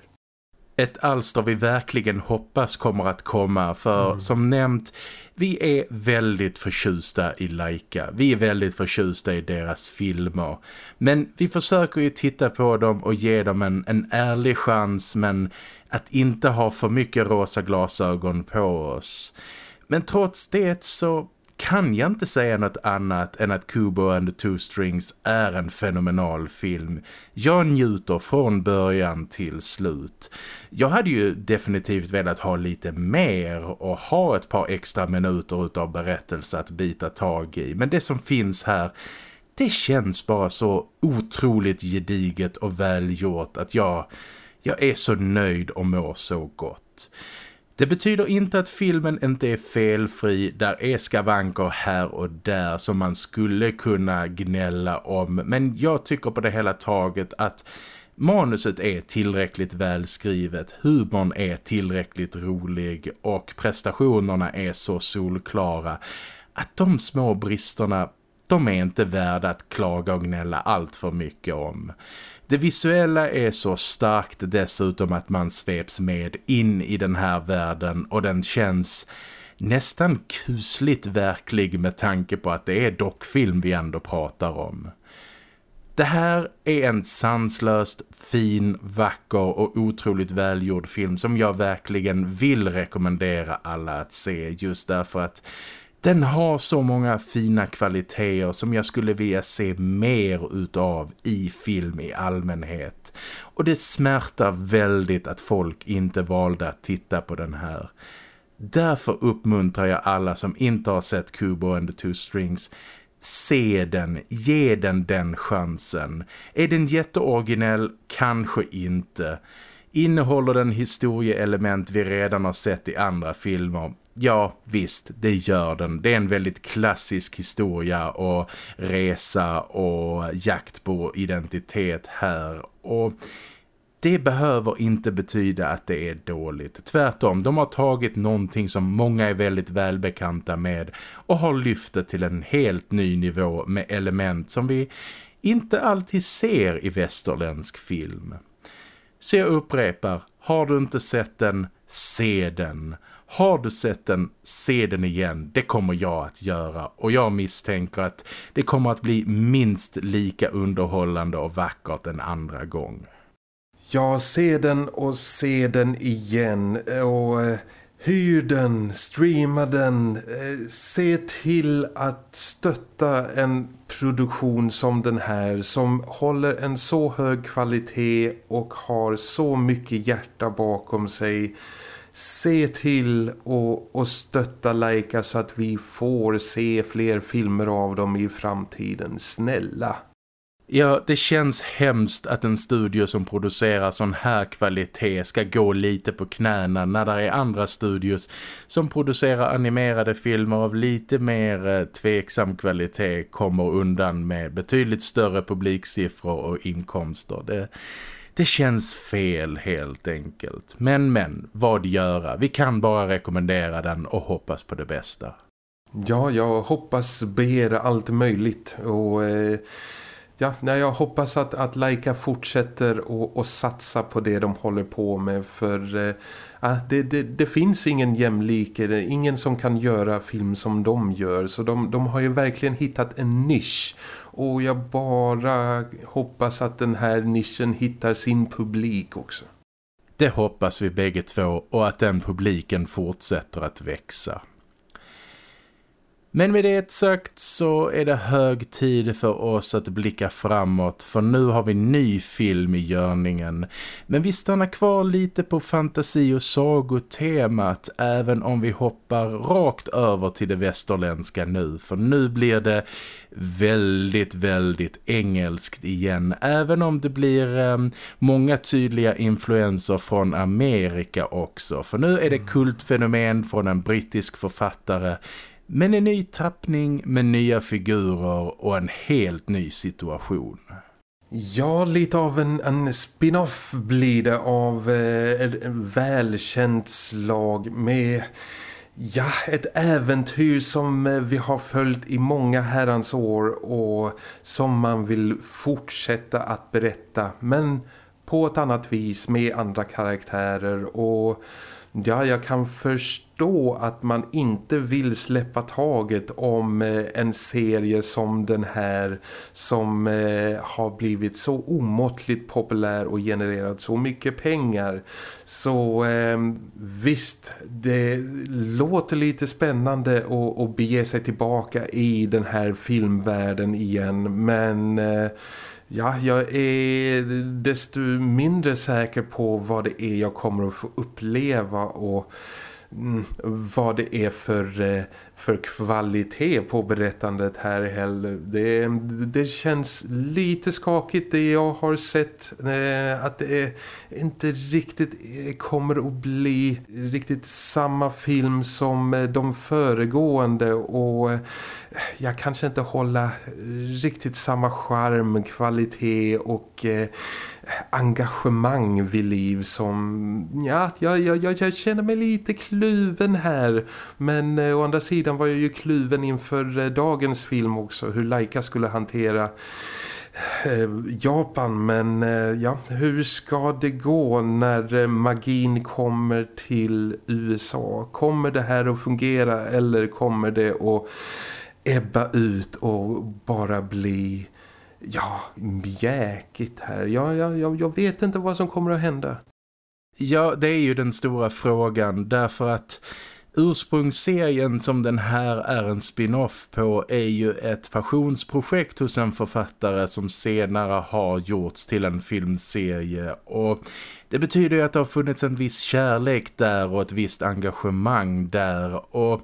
S1: Ett alster vi verkligen hoppas kommer att komma för mm. som nämnt vi är väldigt förtjusta i Laika. Vi är väldigt förtjusta i deras filmer. Men vi försöker ju titta på dem och ge dem en, en ärlig chans men att inte ha för mycket rosa glasögon på oss. Men trots det så kan jag inte säga något annat än att Kubo and the Two Strings är en fenomenal film. Jag njuter från början till slut. Jag hade ju definitivt velat ha lite mer och ha ett par extra minuter utav berättelse att bita tag i. Men det som finns här, det känns bara så otroligt gediget och välgjort att jag, jag är så nöjd och mår så gott. Det betyder inte att filmen inte är felfri. Där är skavanker här och där som man skulle kunna gnälla om. Men jag tycker på det hela taget att manuset är tillräckligt välskrivet. Humorn är tillräckligt rolig och prestationerna är så solklara. Att de små bristerna, de är inte värda att klaga och gnälla allt för mycket om. Det visuella är så starkt dessutom att man sveps med in i den här världen och den känns nästan kusligt verklig med tanke på att det är dockfilm vi ändå pratar om. Det här är en sanslöst, fin, vacker och otroligt välgjord film som jag verkligen vill rekommendera alla att se just därför att den har så många fina kvaliteter som jag skulle vilja se mer utav i film i allmänhet. Och det smärtar väldigt att folk inte valde att titta på den här. Därför uppmuntrar jag alla som inte har sett Kubo and the Two Strings Se den, ge den den chansen. Är den jätteoriginell? Kanske inte. Innehåller den historieelement vi redan har sett i andra filmer? Ja, visst, det gör den. Det är en väldigt klassisk historia och resa och jakt på identitet här. Och det behöver inte betyda att det är dåligt. Tvärtom, de har tagit någonting som många är väldigt välbekanta med och har lyft det till en helt ny nivå med element som vi inte alltid ser i västerländsk film. Så jag upprepar, har du inte sett den, se den. Har du sett den, se den igen. Det kommer jag att göra. Och jag misstänker att det kommer att bli minst lika underhållande och vackert en andra gång.
S2: Ja, se den och se den igen. Och eh, hyr den, streama den. Eh, se till att stötta en produktion som den här som håller en så hög kvalitet och har så mycket hjärta bakom sig se till och, och stötta Leica så att vi får se fler filmer av dem i framtiden. Snälla!
S1: Ja, det känns hemskt att en studio som producerar sån här kvalitet ska gå lite på knäna när det är andra studios som producerar animerade filmer av lite mer eh, tveksam kvalitet kommer undan med betydligt större publiksiffror och inkomster. Det, det känns fel helt enkelt. Men men, vad göra? Vi kan bara rekommendera den och hoppas på det bästa.
S2: Ja, jag hoppas ber allt möjligt och... Eh ja, nej jag hoppas att, att Laika fortsätter att satsa på det de håller på med för eh, ah, det, det, det, finns ingen jämlik, ingen som kan göra film som de gör så de, de har ju verkligen hittat en nisch och jag bara hoppas att den här nischen hittar sin publik också.
S1: Det hoppas vi bägge två och att den publiken fortsätter att växa. Men med det sagt så är det hög tid för oss att blicka framåt för nu har vi ny film i görningen. Men vi stannar kvar lite på fantasi- och sagotemat även om vi hoppar rakt över till det västerländska nu. För nu blir det väldigt, väldigt engelskt igen. Även om det blir eh, många tydliga influenser från Amerika också. För nu är det mm. kultfenomen från en brittisk författare men en ny tappning med nya figurer och en helt ny situation.
S2: Ja, lite av en, en spin-off blir det av eh, ett välkänt slag med ja, ett äventyr som eh, vi har följt i många herrans år och som man vill fortsätta att berätta men på ett annat vis med andra karaktärer och Ja, jag kan förstå att man inte vill släppa taget om eh, en serie som den här som eh, har blivit så omåttligt populär och genererat så mycket pengar. Så eh, visst, det låter lite spännande att, att bege sig tillbaka i den här filmvärlden igen men... Ja, jag är desto mindre säker på vad det är jag kommer att få uppleva och mm, vad det är för eh, för kvalitet på berättandet här heller. Det, det känns lite skakigt det jag har sett. Eh, att det inte riktigt eh, kommer att bli riktigt samma film som eh, de föregående och eh, jag kanske inte hålla riktigt samma charm, kvalitet och eh, engagemang vid liv som ja, jag, jag, jag känner mig lite kluven här men eh, å andra sidan var jag ju kluven inför eh, dagens film också hur Laika skulle hantera eh, Japan men eh, ja, hur ska det gå när eh, magin kommer till USA? Kommer det här att fungera eller kommer det att ebba ut och bara bli ja, mjäkigt här. Ja, ja, ja, jag vet inte vad som kommer att hända.
S1: Ja, det är ju den stora frågan därför att ursprungsserien som den här är en spin-off på är ju ett passionsprojekt hos en författare som senare har gjorts till en filmserie. Och det betyder ju att det har funnits en viss kärlek där och ett visst engagemang där. Och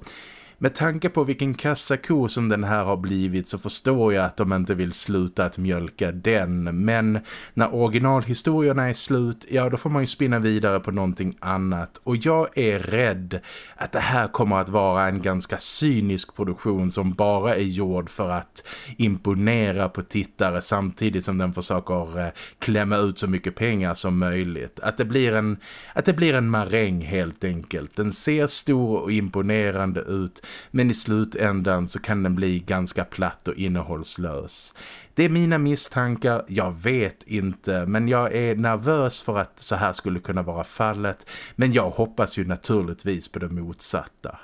S1: med tanke på vilken kassako som den här har blivit så förstår jag att de inte vill sluta att mjölka den. Men när originalhistorierna är slut, ja då får man ju spinna vidare på någonting annat. Och jag är rädd att det här kommer att vara en ganska cynisk produktion som bara är gjord för att imponera på tittare samtidigt som den försöker eh, klämma ut så mycket pengar som möjligt. Att det blir en, att det blir en maräng helt enkelt. Den ser stor och imponerande ut men i slutändan så kan den bli ganska platt och innehållslös. Det är mina misstankar, jag vet inte, men jag är nervös för att så här skulle kunna vara fallet. Men jag hoppas ju naturligtvis på det motsatta.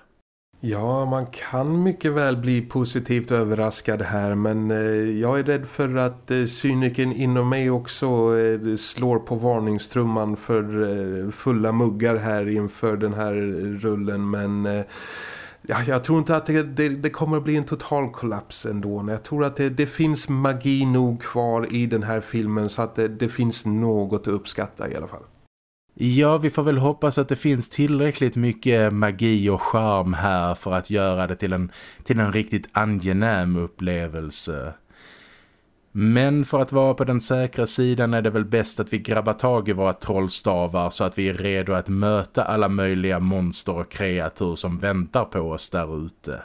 S2: Ja, man kan mycket väl bli positivt överraskad här men eh, jag är rädd för att eh, cyniken inom mig också eh, slår på varningstrumman för eh, fulla muggar här inför den här rullen men Ja, jag tror inte att det, det, det, kommer att bli en total kollaps ändå. Jag tror att det, det, finns magi nog kvar i den här filmen så att det, finns något att uppskatta i alla fall.
S1: Ja, vi får väl hoppas att det finns tillräckligt mycket magi och charm här för att göra det till en, till en riktigt angenäm upplevelse. Men för att vara på den säkra sidan är det väl bäst att vi grabbar tag i våra trollstavar så att vi är redo att möta alla möjliga monster och kreatur som väntar på oss där ute.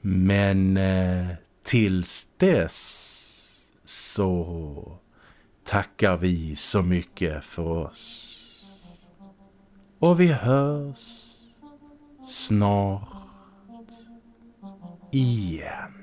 S1: Men eh, tills dess så tackar vi så mycket för oss. Och vi hörs snart igen.